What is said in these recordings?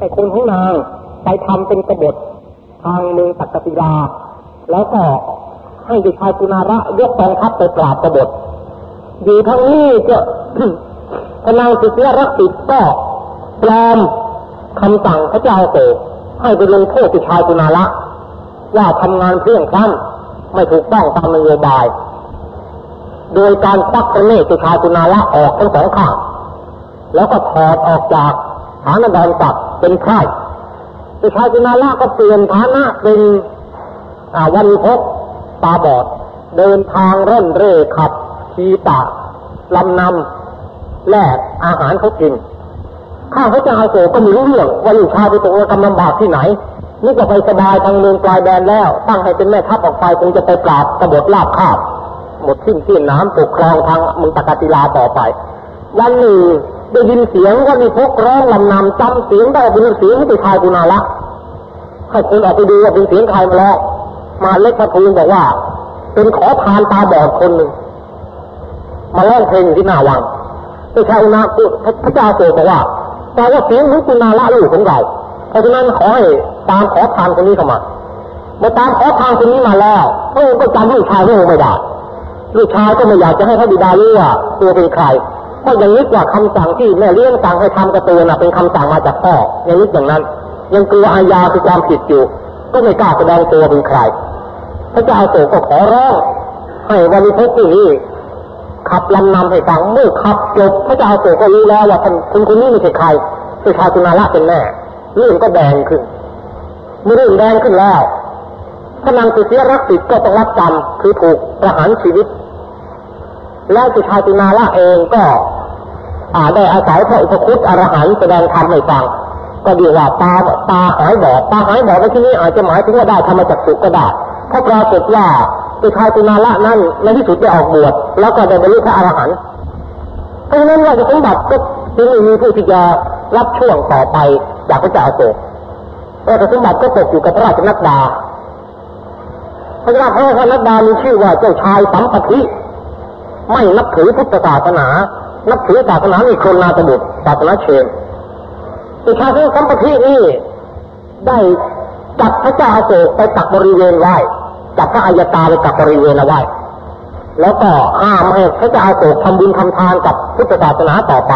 ให้คนของนางไปทำเป็นกบฏทางเมืองตักกศิลา แล้วก็ให้ดิชายกุณาระยกกองทัพไปปราบกบฏอยู่ทางนี้จะพนางสิทธิรักติดก็ปลอมคำสั่งพระเจ้าโศกให้ไปลงโทษดิชายกุณาระว่าทำงานเพียงครั้งไม่ถูกต้องตามนโยบาย โดยการตักพระเนตรดิชายกุณาระออกทั้งสองข้างแล้วก็ถอดออกจากฐานดอนตัก เป็นไข่ดิชายกุณาระก็เปลี่ยนฐานะเป็นวันพกตาบอด เดินทางร่อนเร่ขับขี่ตาลำนำแลกอาหารเขากิน ข้าพระเจ้าโศก็มีเรื่องว่าลูกชายไปตกกำลำบากที่ไหน นี่ก็ไปสบายทางเมืองปลายแดนแล้ว ตั้งให้เป็นแม่ทัพออกไปคงจะไปปราบกบฏลาบคาบหมดสิ้นสิ้นน้ำปกครองทางเมืองตะกติลาต่อไป วันหนึ่ง ได้ยินเสียงว่ามีพกร้องลำนำจำเสียงได้เป็นเสียงที่ไปชายกุณาละให้คนออกไปดูว่าเป็นเสียงใครมาแล้วมาเล็กมาทูลบอกว่า เป็นขอทานตาบอดคนหนึ่งมาร้องเพลงที่หน้าวังพระชายนาพระเจ้าโกบอกว่าแต่ว่าเสียงของคุณนาละลูกของเราเพราะฉะนั้นขอให้ตามขอทานคนนี้เข้ามาเมื่อตามขอทานคนนี้มาแล้วพระองค์ก็จำลูกชายพระองค์ไม่ได้ลูกชายก็ไม่อยากจะให้พระบิดารู้ว่าตัวเป็นใคร เพราะยังนึกว่าคำสั่งที่แม่เลี้ยงสั่งให้ทำกระตัวน่ะเป็นคำสั่งมาจากพ่อยังนึกอย่างนั้น ยังกลัวอาญาคือความผิดอยู่ ก็ไม่กล้าแสดงตัวเป็นใครพระเจ้าโศกก็ขอร้องให้วันนี้พระนี้ขับลำนำให้ฟังเมื่อขับจบพระเจ้าโศกก็รู้แล้วว่าคนคนนี้ไม่ใช่ใครเป็นชายกุณาละเป็นแน่เรื่องก็แดงขึ้นเมื่อเรื่องแดงขึ้นแล้วพระนางสุเสียรักติดก็ต้องรับกรรมคือถูกประหารชีวิต แล้วสุชายกุณาละเองก็อาได้อาศัยพระอุปคุตอรหันต์แสดงธรรมให้ฟัง ก็เรีว่าตาตาหายบอดตาหายบอดในที่นี้อาจจะหมายถึงว่าได้ธรรมจักสุก็ได้ถ้าะปรากฏว่าสุชายกุณาละนั้นในที่สุดได้ออกบวชแล้วก็ได้บรรลุพระอรหันต์เพราะฉะนั้นราชสมบัติก็จึงไม่มีผู้ที่จะรับช่วงต่อไปจากพระเจ้าโศกราชสมบัติก็ตกอยู่กับพระราชนักดาพระราชนักดามีชื่อว่าเจ้าชายสัมปทิ ไม่นับถือพุทธศาสนา นับถือศาสนามีกคนนาตบุตรศาสนาเชนเจ้าชายสัมปทินี่ได้จับพระเจ้าโศกไปตักบริเวณไว้จับพระอายตาไปตักบริเวณเอาไว้แล้วก็ห้ามให้พระเจ้าโศกทำบุญทำทานกับพุทธศาสนาต่อไป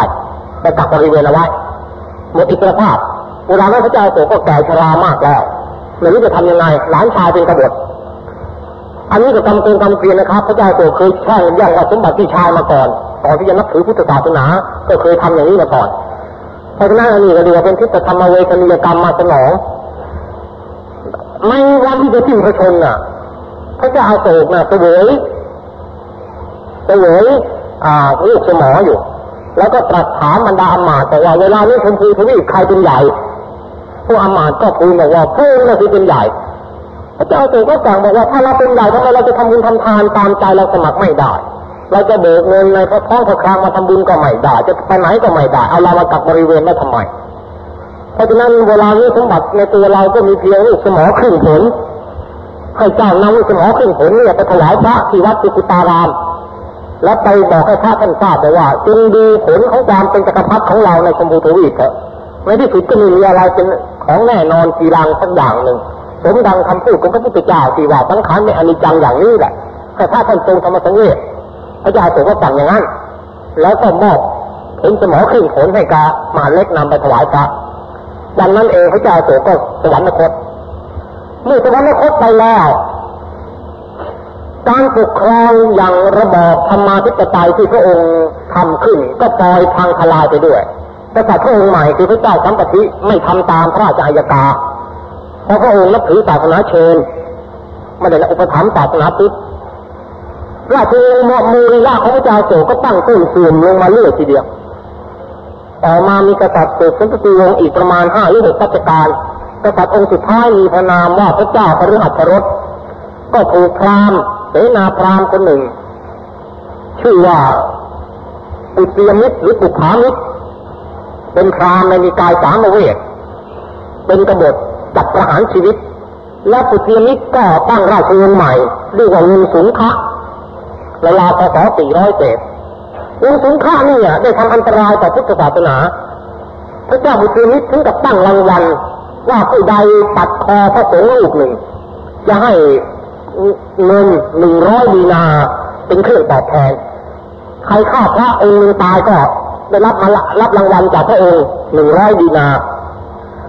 ไปตักบริเวณเอาไว้หมดอิสรภาพเวลาพระเจ้าโศกก็แก่ชรามากแล้วไม่รู้จะทำยังไงหลานชายเป็นกบฏ อันนี้ก็กำเกินกำเกลียนนะครับ พระเจ้าโศกเคยแช่งย่างว่าสมบัติที่ชายมาก่อนตอนที่จะนับถือพุทธศาสนา ก็เคยทำอย่างนี้มาก่อนเพราะฉะนั้นอันนี้ก็เรียกว่าเป็นทิฏฐธรรมเวทนิยกรรมมาสนองไม่วันที่จะสิ้นพระชนน่ะ พระเจ้าโศกน่ะเสวยเสวยอ่าลูกสมออยู่ แล้วก็ตรัสถามบรรดาอมาตย์แต่ว่าเวลานี้ชมพูทวีใครเป็นใหญ่ พวกอมาตย์ก็คุยบอกว่าพระองค์น่ะคือเป็นใหญ่ พระเจ้าโศกก็สั่งบอกว่าถ้าเราเป็นใหญ่ทำไมเราจะทำบุญทำทานตามใจเราสมัครไม่ได้ เราจะเบิกเงินในพระท้องพระคลังมาทำบุญก็ไม่ได้ จะไปไหนก็ไม่ได้ เอาเรามากับบริเวณได้ทำไม เพราะฉะนั้นเวลานี้สมบัติในตัวเราก็มีเพียงสมอครึ่งผลให้เจ้านำสมอครึ่งผลเนี่ยไปถวายพระที่วัดกุตาราม แล้วไปบอกให้พระท่านทราบว่าจงดูผลของความเป็นจักรพรรดิของเราในชมพูทวีปเถอะในที่สุดก็มีอะไรเป็นของแน่นอนกีรังสักอย่างหนึ่ง สมดังคำพูดของพระพุทธเจ้าที่ว่าสังขารในอนิจจังอย่างนี้แหละให้พระท่านทรงธรรมสังเวชพระเจ้าทรงก็สั่งอย่างนั้น แล้วก็มอบผลสมอครึ่งผลให้กามาเล็กนำไปถวายพระวันนั้นเองพระเจ้าโศกก็สวรรคตเมื่อสวรรคตไปแล้ว การปกครองอย่างระบอบธรรมาธิปไตยที่พระองค์ทำขึ้น ก็ปล่อยพังทลายไปด้วยแต่พระองค์ใหม่คือพระเจ้าสัมปติไม่ทำตามพระราชอัยกา เพราะพระองค์นับถือศาสนาเชนไม่ได้อุปถัมภ์ศาสนาพุทธราชวงศ์มูริยะของพระเจ้าโศกก็ตั้งต้นเสื่อมลงมาเรื่อยทีเดียว ต่อมามีกษัตริย์เกิดสันติวงศ์อีกประมาณห้าหรือหกรัชกาลกษัตริย์องค์สุดท้ายมีพระนามว่าพระเจ้าพระฤหัสรสก็ถูกพราหมณ์เสนาพราหมณ์คนหนึ่ง ชื่อว่าอุตยมิตรหรือปุขามิตรเป็นพราหมณ์ในนิกายสามเวทเป็นกบฏ จับประหารชีวิต และปุตยมิตรก็ตั้งราชวงศ์ใหม่เรียกว่าเงินสุนคะเวลาพศ400เงค์สุนทรนี่ได้ทำอันตรายต่อพุทธศาสนา พระเจ้าบุตรนิถึงกับตั้งรางวัลว่าผู้ใดตัดคอพระสงฆ์ลูกหนึ่ง จะให้เงินหนึ่งร้อยดีนาเป็นเครื่องตอบแทน ใครฆ่าพระองค์ตายก็ได้รับมารับรางวัลจากพระองค์หนึ่งร้อยดีนา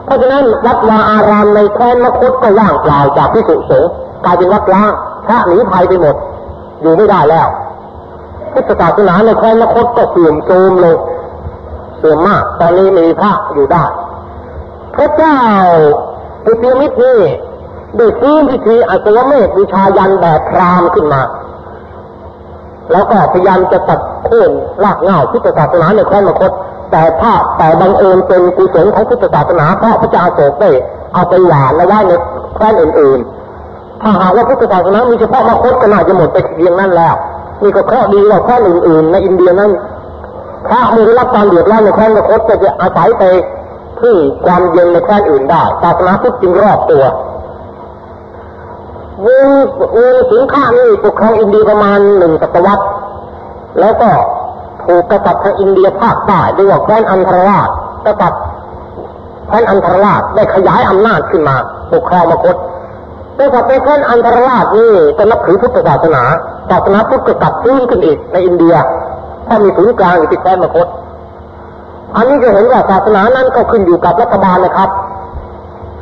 เพราะฉะนั้นวัดวาอารามในแคว้นมคตก็ว่างเปล่าจากพิสุสงฆ์กลายเป็นวัดล้างพระหนีภัยไปหมด อยู่ไม่ได้แล้วพุทธศาสนาในแคว้นมคตก็เสื่อมโทรมลงเสื่อมมาก ตอนนี้มีพระอยู่ได้พระเจ้าปุติมิตรนี่ได้ฟื้นพิธีอัศวเมธบูชายันแบบพรามขึ้นมา แล้วก็พยายามจะตัดโค่นรากเหง้าพุทธศาสนาในแคว้นมคต แต่ถ้าแต่บังเอิญเป็นกุศลของพุทธศาสนาเพราะพระเจ้าโศกได้เอาไปหวานและไว้ในแคว้นอื่นๆ ถ้าหากว่าพุทธศาสนามีเฉพาะมาคตก็น่าจะหมดไปเพียงนั้นแล้วนี่ก็เคราะดีว่าแคว้นอื่นๆ ในอินเดียนั้นพระมีรับความเดือดร้อนในแคว้นมาคตก็จะอาศัยไปพึ่งความเย็นในแคว้นอื่นได้ศาสนาพุทธจึงรอบตัววงวงสิงค้านี่ปกครองอินเดียประมาณหนึ่งศตวรรษแล้วก็ ถูกกษัตริย์ทางอินเดียภาคใต้เรียกว่าแคว้นอันธรราชกษัตริย์แคว้นอันธรราชได้ขยายอำนาจขึ้นมาปกครองมคตกษัตริย์ในแคว้นอันธรราชนี่จะนับถือพุทธศาสนาศาสนาพุทธก็กลับฟื้นขึ้นอีกในอินเดียถ้ามีศูนย์กลางอยู่ที่แคว้นมคตอันนี้จะเห็นว่าศาสนานั้นก็ขึ้นอยู่กับรัฐบาลนะครับ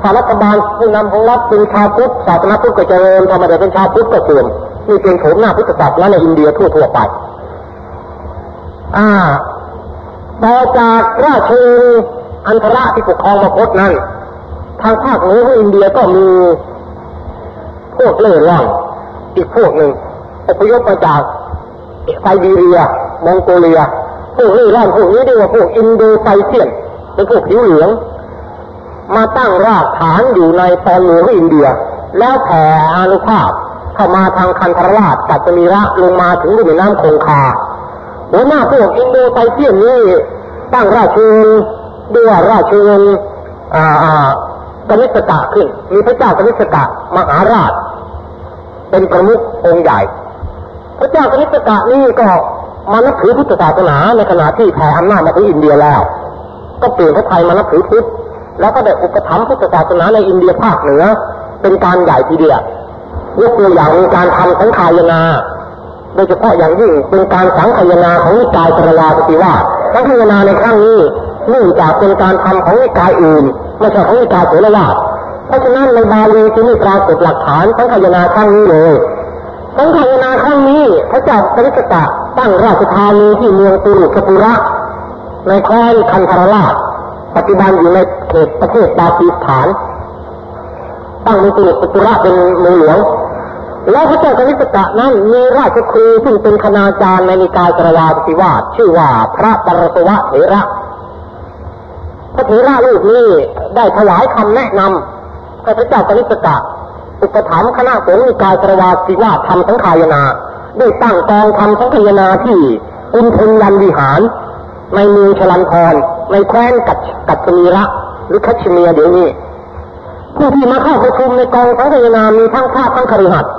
ถ้ารัฐบาลผู้นำของรัฐเป็นชาวพุทธศาสนาพุทธก็เจริญธรรมดาเป็นชาวพุทธก็เสื่อมนี่เป็นโฉมหน้าพุทธศาสนาในอินเดียทั่วๆไป อ่าต่อจากราชวงศ์อันธระที่ปกครองมคตนั้น ทางภาคเหนือของอินเดียก็มี พวกเล่ร่อนอีกพวกหนึ่งอพยพมาจากไซบีเรีย มองโกเลีย พวกเล่ร่อนพวกนี้เรียกว่าพวกอินโดไซเซียนเป็นพวกผิวเหลือง มาตั้งรากฐานอยู่ในตอนเหนือของอินเดีย แล้วแผ่อานุภาพเข้ามาทางคันธรราชกัตมีระลงมาถึงลุ่มน้ำคงคา หัวหน้าพวกอินโดไซเซียนนี้ตั้งราชวงศ์ด้วยราชวงศ์อ่าอ่ากนิษกะขึ้น มีพระเจ้ากนิษกะมหาราช เป็นประมุของค์ใหญ่ พระเจ้ากนิษกะนี่ก็มานับถือพุทธศาสนาในขณะที่แผ่อำนาจมาถึงอินเดียแล้ว ก็เปลี่ยนพระไทยมานับถือพุทธแล้วก็ได้อุปถัมภ์พุทธศาสนาในอินเดียภาคเหนือ เป็นการใหญ่ทีเดียวยกตัวอย่างมีการทำสังขายนา โดยเฉพาะอย่างยิ่งเป็นการสังขยนาของนิกายสรวาปฏิว่าสังขยนาในครั้งนี้เนื่องจากเป็นการทำของนิกายอื่นไม่ใช่ของนิกายโสรวาสเพราะฉะนั้นในบาลีจึงไม่ปรากฏหลักฐานสังขยนาครั้งนี้เลยสังขยนาครั้งนี้พระเจ้าปริสตะตั้งราชธานีที่เมืองตุรุกปุระ ในแคว้นคันธรราชปัจจุบันอยู่ในเขตประเทศปากีสถาน ตั้งเมืองตุรุกปุระเป็นเมืองหลวง แล้วพระเจ้ากนิสกะนั้นมีราชครูซึ่งเป็นคณาจารย์ในนิกายกรวาปิวาชื่อว่าพระปรสวะเถระ พระเถระรูปนี้ได้ถวายคำแนะนำให้พระเจ้ากนิสกะอุปถัมภ์คณะสงฆ์นิกายกรวาปิวาทำสังขายนา ได้ตั้งกองทำสังขายนาที่อุนทนยันวิหาร ในเมืองชลันทรในแคว้นกัจกัจมีระหรือคัชเมียเดี๋ยวนี้ผู้ที่มาเข้าประชุมในกองสังขายนามีทั้งข้าทั้งคฤหัสถ์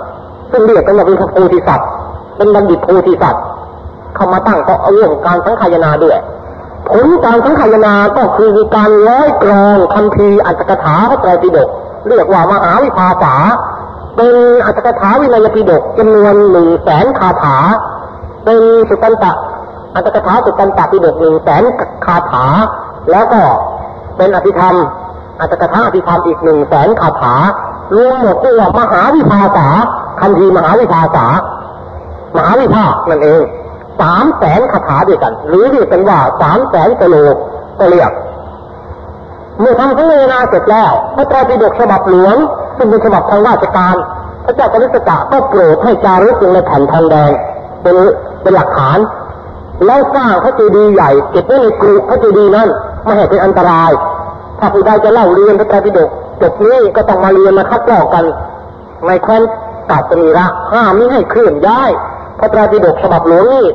ซึ่งเรียกกันว่าเป็นโพธิสัตว์เป็นบัณฑิตโพธิสัตว์เข้ามาตั้งก็เอาเรื่องการสังขายนาด้วยผลการสังขายนาก็คือการร้อยกรองคำพีอัตถกถาพระไตรปิฎกเรียกว่ามหาวิภาษาเป็นอัตถกถาวินัยปิฎกจำนวนหนึ่งแสนคาถา เป็นสุตันตะอัตถกถาสุตันตะปิฎกหนึ่งแสนคาถา แล้วก็เป็นอภิธรรมอัตถกถาอภิธรรมอีกหนึ่งแสนคาถารวมหมดเรียกว่ามหาวิภาษา คันธีมหาวิภาษามหาวิภาคนั่นเองสามแสนคาถาด้วยกัน หรือเรียกกันว่าสามแสนกโลก็เรียกเมื่อทำสังเวนาเสร็จแล้วพระไตรปิฎกฉบับหลวงซึ่งเป็นฉบับทางราชการ พระเจ้ากฤษฎะก็โปรดให้จารึกลงในแผ่นทองแดงเป็นเป็นหลักฐาน แล้วสร้างพระเจดีย์ใหญ่เก็บไว้ในกรุพระเจดีย์นั้นไม่ให้เป็นอันตราย ถ้าผู้ใดจะเล่าเรียนพระไตรปิฎกจบนี้ก็ต้องมาเรียนมาคัดลอกกัน ในแคว้น กาสมีระห้ามไม่ให้เคลื่อนย้ายพระตรปิฎกฉบับหลวงนี่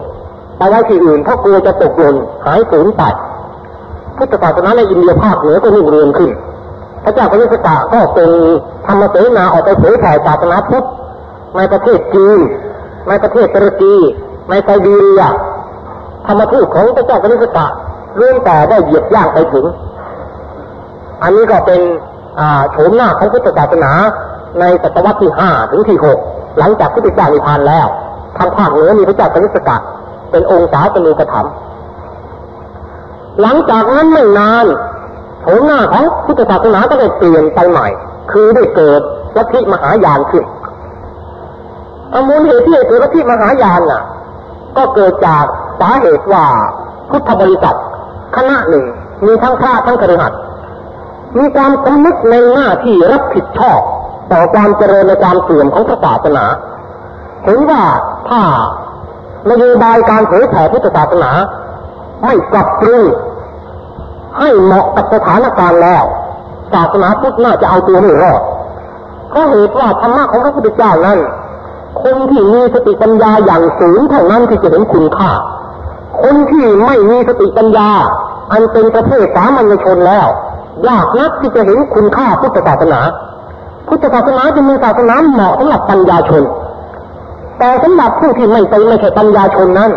ไปไว้ที่อื่นเพราะกลัวจะตกหล่นหายสูญไปพุทธศาสนาในอินเดียภาคเหนือก็รุ่งเรืองขึ้น พระเจ้าพระนิสกะก็เป็นธรรมเสนาออกไปเผยแผ่ศาสนาพุทธในประเทศจีนในประเทศตุรกีในไซบีเรียธรรมทูตของพระเจ้าพระนิสกะเรื่องแต่ได้เหยียบย่างไปถึง อันนี้ก็เป็นโฉมหน้าของพุทธศาสนา ในศตวรรษที่ห้าถึงที่หกหลังจากพุทธเจ้านิพพานแล้วทางภาคเหนือมีพระเจ้าสนิสกะเป็นองค์สาสนุกธรรมหลังจากนั้นไม่นานโฉมหน้าของพุทธศาสนาก็ได้เปลี่ยนไปใหม่ คือได้เกิดลัทธิมหายานขึ้นอมูลเหตุที่เกิดลัทธิมหายานน่ะ ก็เกิดจากสาเหตุว่าพุทธบริษัทคณะหนึ่งมีทั้งพระทั้งครหัสมีความสำนึกในหน้าที่รับผิดชอบ ต่อความเจริญในความเสื่อมของพระศาสนาเห็นว่าถ้านโยบายการเผยแผ่พุทธศาสนา ไม่ปรับปรุงให้เหมาะกับสถานการณ์แล้วศาสนาพุทธน่าจะเอาตัวไม่รอดเพราะเหตุว่าธรรมะของพระพุทธเจ้านั้น คนที่มีสติปัญญาอย่างสูงเท่านั้นที่จะเห็นคุณค่า คนที่ไม่มีสติปัญญา อันเป็นประเภทสามัญชนแล้วยากนักที่จะเห็นคุณค่าพุทธศาสนา พุทธศาสนาจะมีศาสนาเหมาะสำหรับปัญญาชน แต่สำหรับผู้ที่ไม่ใช่ไม่ใช่ปัญญาชนนั้น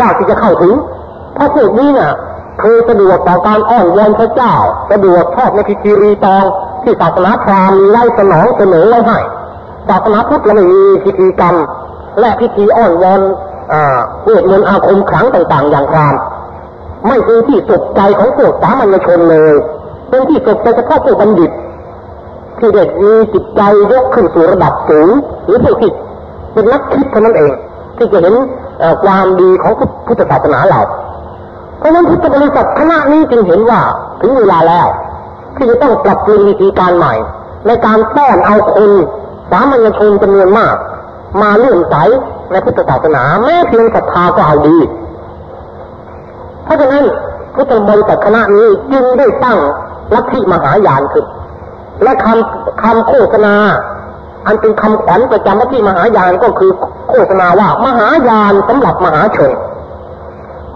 ยากที่จะเข้าถึง เพราะพวกนี้เนี่ยคือสะดวกต่อการอ้อนวอนพระเจ้า สะดวกชอบในพิธีรีตองที่ศาสนาพราหมณ์มีไล่สนองเสนอไว้ให้ศาสนาพุทธเราไม่มีพิธีกรรม และพิธีอ้อนวอนเวทมนต์อาคมขลังต่างๆ อย่างพราหมณ์ไม่เป็นที่สุดใจของพวกสามัญชนเลย เป็นที่สุดใจเฉพาะพวกบัณฑิต ที่เด็กมีจิตใจยกขึ้นสู่ระดับสูงหรือผู้ที่เป็นนักคิดเท่านั้นเอง ที่จะเห็นความดีของพุทธศาสนาเราเพราะนั้นพุทธบริษัทคณะนี้จึงเห็นว่าถึงเวลาแล้ว ที่จะต้องปรับเปลี่ยนวิธีการใหม่ ในการต้อนเอาคนสามัญชนจำนวนมาก มาเลื่อมใสในพุทธศาสนาแม้เพียงศรัทธาก็เอาดี เพราะฉะนั้นพุทธบริษัทคณะนี้จึงได้ตั้งลัทธิมหายานขึ้น และคำคำโฆษณา อันเป็นคำขวัญประจำลัทธิมหายานก็คือโฆษณาว่ามหายานสำหรับมหาชน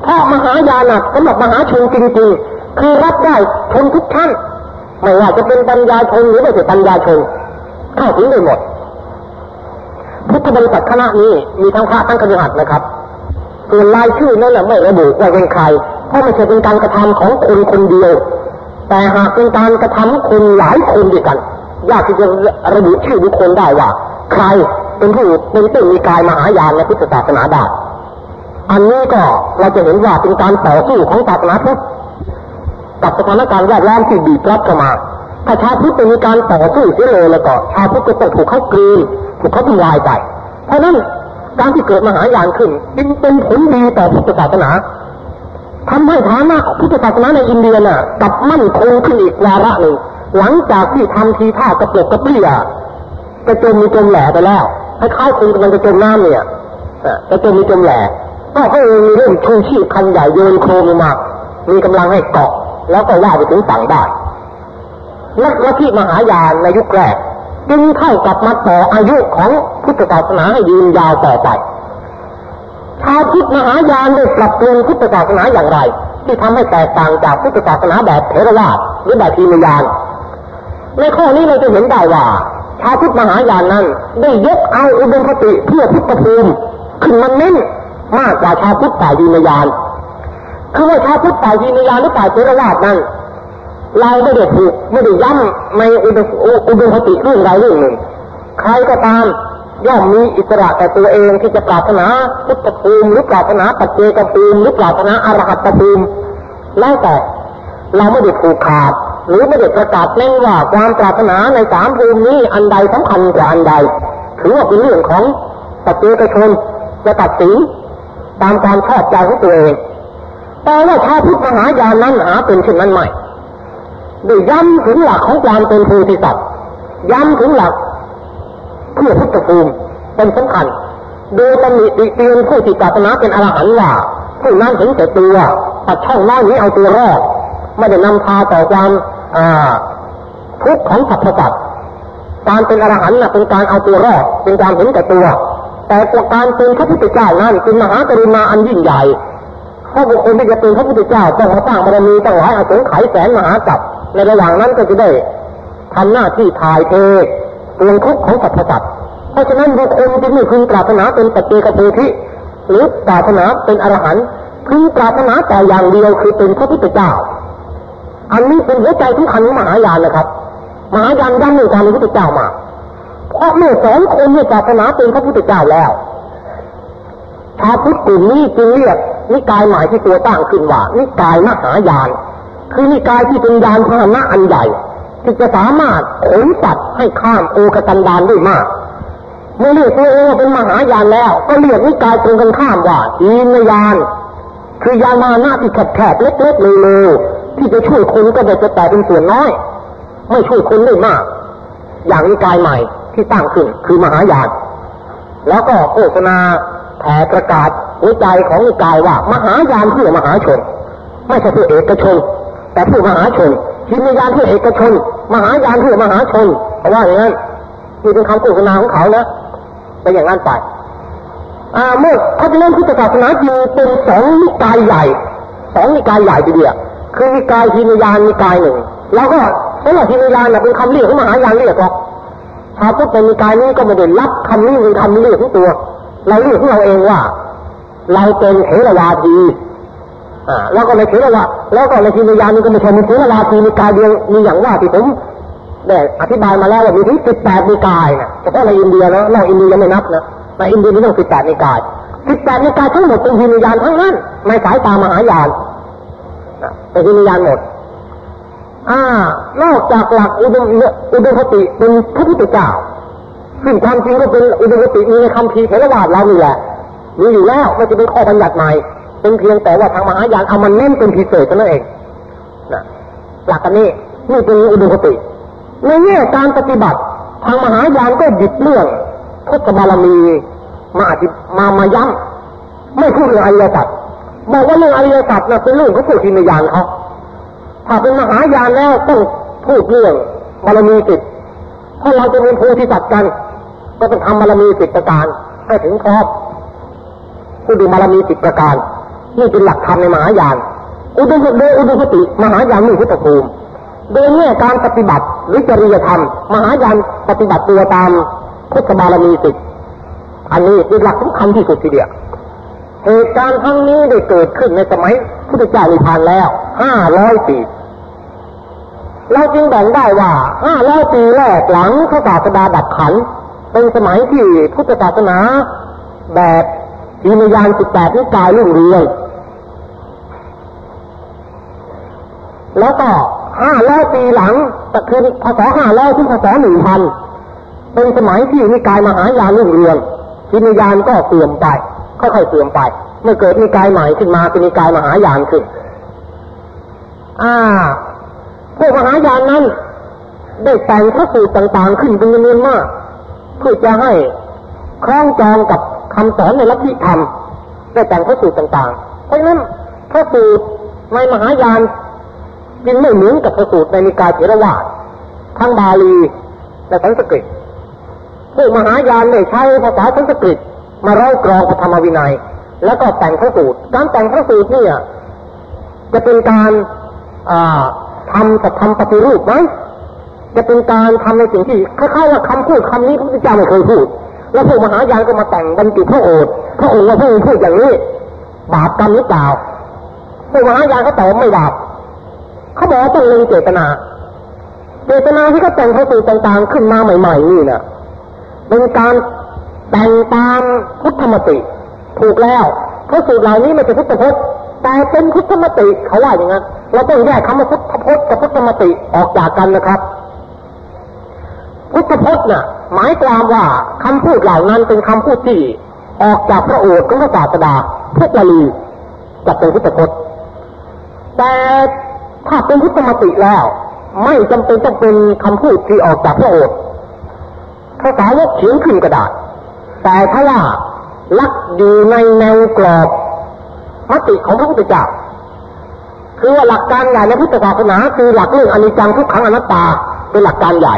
เพราะมหายานะสำหรับมหาชนจริงๆ คือรับได้ชนทุกท่าน ไม่ว่าจะเป็นปัญญาชนหรือไม่ใช่ปัญญาชนเข้าถึงได้หมด พุทธบริษัทคณะนี้มีทั้งพระทั้งคฤหัสถ์นะครับส่วนรายชื่อนั่นแหละไม่ระบุว่าเป็นใคร เพราะม่ใช่เป็นการกระทำของคนคนเดียว แต่หากเป็นการกระทำคนหลายคนด้วยกันยากที่จะระบุชื่อบุคคลได้ว่า ใครเป็นผู้เป็นต้นมีกายมหายานในพุทธศาสนาได้อันนี้ก็เราจะเห็นว่าเป็นการต่อสู้ของศาสนาพุทธกับสถานการณ์แวดล้อมที่บีบรัดเข้ามาถ้าชาวพุทธมีการต่อสู้เสียเลยแล้วก็ชาวพุทธก็ต้องถูกเขากลืนถูกเขาทำลายไปเพราะนั้นการที่เกิดมหายานขึ้นจึงเป็นผลดีต่อพุทธศาสนา ทำให้ฐานะพุทธศาสนาในอินเดียน่ะกลับมั่นคงขึ้นอีกวาระหนึ่งหลังจากที่ทำทีท่ากระปลกกระเปี้ยกระจมมีจมแหล่ไปแล้วให้เข้าคงกำลังจะจมน้ำเนี่ยกระจมมีจมแหล่ก็ให้มีเรื่องชูชีพคันใหญ่โยนโครมมามีกำลังให้เกาะ แล้วก็ว่าไปถึงสั่งได้นักลัทธิมหายานในยุคแรกจึงเข้ากับมาต่ออายุของพุทธศาสนาให้ยืนยาวต่อไป ชาวพุทธมหายานได้ปรับปรุงพุทธศาสนาอย่างไร ที่ทำให้แตกต่างจากพุทธศาสนาแบบเทรวาสหรือแบบทีมยาน ในข้อนี้เราจะเห็นได้ว่าชาวพุทธมหายานนั้น ได้ยกเอาอุดมคติเพื่อพุทธภูมิขึ้นมาเน้นมากกว่าชาวพุทธฝ่ายวิญญาณคือว่าชาวพุทธฝ่ายวิญญาณหรือฝ่ายเทรวาสนั้นเราไม่ได้ถูกไม่ได้ย้ำในอุดมคติเรื่องใดเรื่องหนึ่งใครก็ตาม ย่อมมีอิสระแต่ตัวเองที่จะปรารถนาพุทธภูมิหรือปรารถนาปัจเจกภูมิหรือปรารถนาอรหัตภูมิแล้วแต่เราไม่ได้ผูกขาด หรือไม่ได้ประกาศเล่ว่าความปรารถนาในสามภูมินี้อันใดสำคัญกว่าอันใดถือว่าเป็นเรื่องของปัจเจกชนจะตัดสินตามความชอบใจของตัวเองแต่ว่าชาวพุทธมหายานนั้นหาเป็นเช่นนั้นไม่ได้ย้ำถึงหลักของความเป็นภูติสัตว์ย้ำถึงหลัก เพื่อพุทธภูมิเป็นสำคัญ โดยตำหนิติเตียนผู้ที่ศาสนาเป็นอรหันต์ว่าผู้นั้นถึงแต่ตัวตัดช่องน้อยนี้เอาตัวรอดไม่ได้นำพาต่อความทุกข์ของสัตว์สัตการเป็นอรหันต์เป็นการเอาตัวรอดเป็นการเห็นแต่ตัว แต่การเป็นพระพุทธเจ้านั้นเป็นมหากรุณาอันยิ่งใหญ่ถ้าบุคคลที่จะเป็นพระพุทธเจ้าต้องมาสร้างบารมีต้องหลายอสงไขยแสนมหากัปในระหว่างนั้นก็จะได้ทำหน้าที่ถ่ายเท เปลี่ยนทุกข์ของสัตว์สัตว์เพราะฉะนั้นบุคคลที่ไม่พึงปรารถนาเป็นปัจเจกโพธิหรือปรารถนาเป็นอรหันต์พึงปรารถนาแต่อย่างเดียวคือเป็นพระพุทธเจ้า อันนี้เป็นหัวใจที่คัญของมหายานนะครับ มหายานย่ำในความเป็นพระพุทธเจ้ามาเพราะเมื่อสองคนเนี่ยศาสนาเป็นพระพุทธเจ้าแล้วชาวพุทธกลุ่มนี้จึงเรียกนิกายใหม่ที่ตัวตั้งขึ้นว่านิกายมหายาน คือนิกายที่เป็นยานพาหนะอันใหญ่ ที่จะสามารถขนสัตว์ให้ข้ามโอกกันดานได้มากเมื่อเรียกตัวเองว่าเป็นมหายานแล้ว ก็เรียกนิกายตรงกันข้ามว่าอีนยาน คือยานมาหน้าที่แคบๆเล็กๆเลยๆที่จะช่วยคนก็ได้จะแต่เป็นส่วนน้อย ไม่ช่วยคนได้มาก อย่างนิกายใหม่ที่ตั้งขึ้นคือมหายาน แล้วก็โฆษณาแผ่ประกาศหัวใจของนิกายว่ามหายานเพื่อมหาชน ไม่ใช่เพื่อเอกชน แต่เพื่อมหาชน ชินยานเพื่อเอกชน มหายานเพื่อมหาชนเพราะว่าอย่างนั้นนี่เป็นคำโฆษณาของเขานะไปอย่างนั้นไปอ่าเมื่อเขาจะเริ่มพุทธศาสนาจริงเป็นสองนิกายใหญ่สองนิกายใหญ่ทีเดียวคือนิกายชินยานนิกายหนึ่งแล้วก็สำหรับชินยานน่ะเป็นคำเรียกของมหายานเรียกหรอกชาวพุทธในนิกายนี้ก็ไม่ได้รับคำนี้เป็นคำเรียกของตัว เราเรียกของเราเองว่า เราเป็นเทรวาที อ่าแล้วก็ในเทรวาแล้วก็ในชินยานนี่ก็ไม่ใช่มีเทรวาทีนิกายเดียวมีอย่างว่าที่ผมได้อธิบายมาแล้วว่ามีถึงสิบแปดนิกายนะเฉพาะในอินเดียนะนอกอินเดียยังไม่นับนะในอินเดียนี่ต้องสิบแปดนิกายสิบแปดนิกายทั้งหมดเป็นฮินยานทั้งนั้นในสายตามหายานเป็นฮินยานหมดอ่านอกจากหลักอุดมอุดมคติเป็นพระพุทธเจ้าซึ่งความจริงก็เป็นอุดมคติมีในคำพีเทรวาสเรานี่แหละมีอยู่แล้วไม่จะเป็นข้อบัญญัติใหม่ เป็นเพียงแต่ว่าทางมหายานเอามันเน้นเป็นพิเศษเท่านั้นเองนะหลักอันนี้นี่เป็นอุดมคติในแง่การปฏิบัติ ทางมหายานก็หยิบเรื่องพุทธบารมีมาอธิมามาย้ำไม่พูดเรื่องอริยสัจบอกว่าเรื่องอริยสัจนะเป็นเรื่องของผู้ทินยานเขาถ้าเป็นมหายานแล้วต้องพูดเรื่องบารมีสิทธิ์ถ้าเราจะเป็นผู้ที่สัจกัน ก็ต้องทำบารมีสิทธิประการให้ถึงครอบผู้ดูบารมีสิทธิประการ นี่เป็นหลักธรรมในมหายาน อุดมโดยอุดมคติมหายานมีพุทธภูมิโดยแง่การปฏิบัติหรือจริยธรรม มหายานปฏิบัติตัวตามพุทธบารมีสิทธิอันนี้เป็นหลักสำคัญที่สุดทีเดียวเหตุการณ์ทั้งนี้ได้เกิดขึ้นในสมัยพุทธเจ้านิพพานแล้วห้าร้อยปีเราจึงแบ่งได้ว่าห้าร้อยปีแรกหลังพระศาสดาดับขัน เป็นสมัยที่พุทธศาสนาแบบอินยานสิบแปดนิกายรุ่งเรือง แล้วก็ห้าร้อยปีหลังแต่คือพศห้าร้อยถึงพศหนึ่งพันเป็นสมัยที่นิกายมหายานรุ่งเรืองจินยานก็เสื่อมไปค่อยๆเสื่อมไป เมื่อเกิดนิกายใหม่ขึ้นมาเป็นนิกายมหายานขึ้น อ่าพวกมหายานนั้นได้แต่งพระสูตรต่างๆ ขึ้นเป็นจำนวนมากเพื่อจะให้คล้องจองกับคำสอนในลัทธิธรรมได้แต่งพระสูตรต่างๆ เพราะฉะนั้นพระสูตรในมหายาน จึงไม่เหมือนกับพระสูตรในนิกายเถรวาททั้งบาลีและสันสกฤตผู้มหายานได้ใช้ภาษาสันสกฤตมาเล่ากรองพระธรรมวินัย แล้วก็แต่งพระสูตร การแต่งพระสูตรเนี่ย จะเป็นการทำแต่ทำปฏิรูปไหมจะเป็นการทำในสิ่งที่คล้ายๆว่าคำพูดคำนี้พระพุทธเจ้าไม่เคยพูด แล้วผู้มหายานก็มาแต่งบรรจุพระโอษฐ์พระองค์ว่าผู้พูดอย่างนี้ บาปกรรมหรือเปล่าผู้มหายานเขาตอบไม่บาป เขาบอกว่าต้องเล็งเจตนา เจตนาที่เขาแต่งพระสูตรต่างๆขึ้นมาใหม่ๆนี่นะเป็นการแต่งตามพุทธมติถูกแล้วพระสูตรเหล่านี้ไม่ใช่พุทธพจน์แต่เป็นพุทธมติเขาว่าอย่างนั้นเราต้องแยกคำว่าพุทธพจน์กับพุทธมติออกจากกันนะครับ พุทธพจน์น่ะ หมายความว่าคำพูดเหล่านั้นเป็นคำพูดที่ออกจากพระโอษฐ์ของพระศาสดาพุทธลีจะเป็นพุทธพจน์แต่ ถ้าเป็นพุทธมติแล้ว ไม่จำเป็นต้องเป็นคำพูดที่ออกจากพระโอษฐ์พระสาวกเขียนขึ้นกระดาษ แต่ถ้าว่าลักอยู่ในแนวกรอบมติของพระพุทธเจ้าคือว่าหลักการใหญ่ในพุทธศาสนาคือหลักเรื่องอนิจจังทุกขังอนัตตาเป็นหลักการใหญ่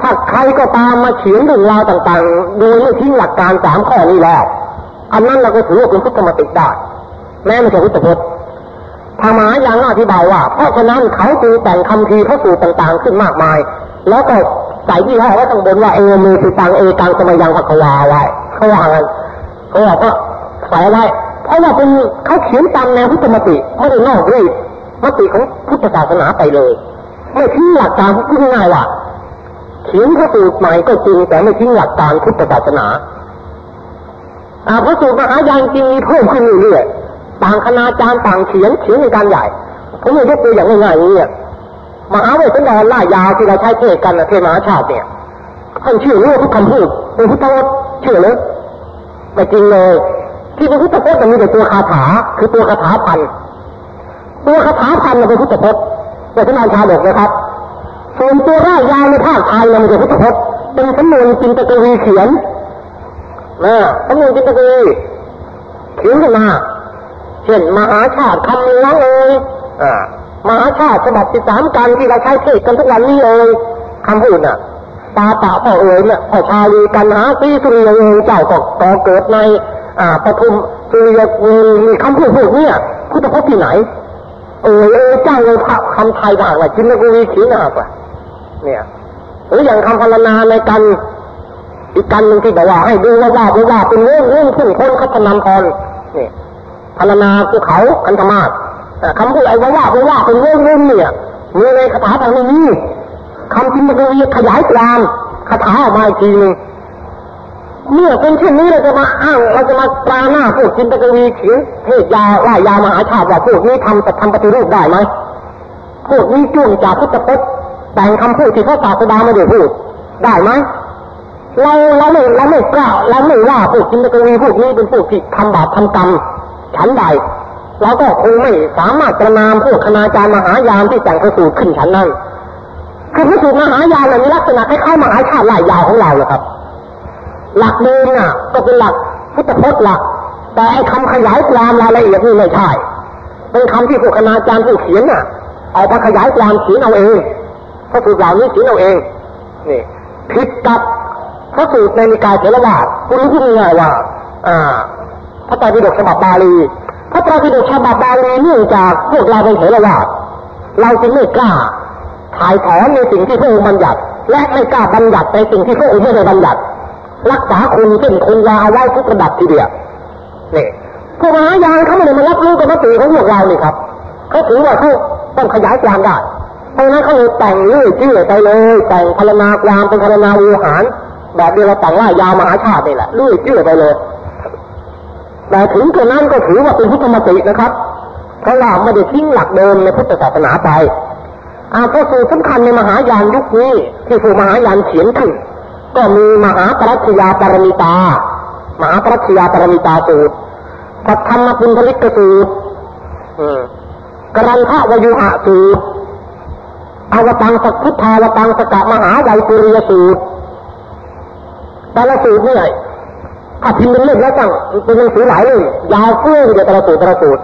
ถ้าใครก็ตามมาเขียนเรื่องราวต่างๆ โดยไม่ทิ้งหลักการสามข้อนี้แล้ว อันนั้นเราก็ถือว่าเป็นพุทธมติได้แม้ไม่ใช่พุทธพจน์ ทางมายานอธิบายว่า เพราะฉะนั้นเขาจึงแต่งคำทีพระสูตรต่างๆ ขึ้นมากมาย แล้วก็ใส่ที่ห้อไว้ข้างบนว่าเอมีสิตังเอกังสมัยยังพักวาไว้เขาว่างันเขาบอกว่าใส่ไว้เพราะว่าเป็นเขาเขียนตามแนวพุทธมติไม่ได้นอกรีดมติของพุทธศาสนาไปเลยไม่ทิ้งหลักการที่ง่ายว่าเขียนพระสูตรใหม่ก็จริงแต่ไม่ทิ้งหลักการพุทธศาสนาอาพระสูตรมหายานจริงมีเพิ่มขึ้นเรื่อยๆ ต่างคณาจารย์ต่างเขียนเขียนในการใหญ่ ผมยกตัวอย่างง่ายๆนี้มหาวิทยาลัยล่ายาวที่เราใช้เทศกันนะเทศมหาชาติเนี่ยท่านเชื่อรู้ทุกคำพูดเป็นพุทธวจน์เชื่อเลยไม่จริงเลย ที่เป็นพุทธพจน์มันมีแต่ตัวคาถา คือตัวคาถาพันตัวคาถาพันเป็นพุทธพจน์แต่ที่นายชาดกนะครับส่วนตัวร่ายยาวในภาคไทยมันเป็นพุทธพจน์เป็นสำนวนจินตกวีเขียนนะสำนวนจินตกวีเขียนขึ้นมา เช่นมหาชาติคำเนื้อเอ่ยมหาชาติฉบับสิบสามกันที่เราใช้เทศกันทุกวันนี้เลยคำพูดน่ะตาตาพ่อเอ๋ยเนี่ยพ่อชาลีกันหาซีสุริยเองเจ้าก็ก่อเกิดในอ่าปทุมสุริยมีคำพูดพวกนี้พุทธพจน์ที่ไหน เออเออเจ้าเลยคำไทยด่างว่าจินกวีขีนากว่าเนี่ยหรืออย่างคำพรรณนาในกันอีกกันหนึ่งที่บอกว่าให้ดูว่าว่าว่าเป็นเรื่องเรื่องขึ้นคนคัตนำพรนี่ พรรณนาภูเขาอันธมาศคำพูดไอ้ว่าว่าว่าเป็นเรื่องเรื่องเนี่ยมีในคาถาทางนี้คำจินตกวีขยายความคาถาออกมาอีกทีนึงเมื่อเป็นเช่นนี้เราจะมาอ้างเราจะมาปราหน้าพวกจินตกวีเขียนเทศยาว่ายามหาชาติว่าพวกนี้ทำแต่ทำปฏิรูปได้ไหมพวกนี้จุ่งจากพุทธพจน์แต่งคำพูดที่พระศาสดาไม่ได้พูดได้ไหมเราเราไม่เราไม่กล้าเราไม่ว่าพวกจินตกวีพวกนี้เป็นพวกที่ทำบาปทำกรรม ฉันใดเราก็คงไม่สามารถประนามพวกคณาจารย์มหายานที่แต่งพระสูตรขึ้นฉันนั้นคือพระสูตรมหายานมีลักษณะคล้ายๆมหาชาติหลายยาวของเราเลยครับ หลักเดิมน่ะ ก็เป็นหลักพุทธพจน์หลัก แต่ไอ้คำขยายความรายละเอียดนี่ไม่ใช่เป็นคำที่พวกคณาจารย์ผู้เขียนน่ะเอามาขยายความเขียนเอาเองพระสูตรเหล่านี้เขียนเอาเองนี่ผิดกับพระสูตรในนิกายเถรวาทคุณรู้ที่ง่ายว่า อ่า พระไตรปิฎกฉบับบาลีพระไตรปิฎกฉบับบาลีเนื่องจากพวกเราเป็นเถรวาทเราจึงไม่กล้าถ่ายถอนในสิ่งที่พระองค์บัญญัติ และไม่กล้าบัญญัติในสิ่งที่พระองค์ไม่ได้บัญญัติ รักษาคุณเช่นคุณยาเอาไว้ทุกระดับทีเดียวนี่พวกมหายานเขาไม่ได้มารับรู้กับมติของพวกเรานี่ครับเขาถือว่าเขาต้องขยายความได้เพราะนั้นเขาเลยแต่งเรื่อยเชื่อไปเลย แต่งพลนาความเป็นพลนาวูหารแบบเดียวเราแต่งว่ายาวมหาชาตินี่แหละเรื่อยเชื่อไปเลย แต่ถึงกระนั้นก็ถือว่าเป็นพุทธมตินะครับ เพราะว่าไม่ได้ทิ้งหลักเดิมในพุทธศาสนาไปอาพระสูตรสำคัญในมหายานยุคนี้ที่ผู้มหายานเขียนขึ้น ก็มีมหาปรัชญาปรมิตา มหาปรัชญาปรมิตาสูตรปัทธรรมปุณธลิกสูตรกรันทวยุหะสูตรอวตังสักพุทธาวตังสกะมหาไวปุริยสูตรแต่ละสูตรเนี่ย ถ้าพิมพ์เป็นเล่มแล้วตั้งเป็นหนังสือหลายเล่มยาวเฟื่องเดียวต่ละสูตรต่ละสูตร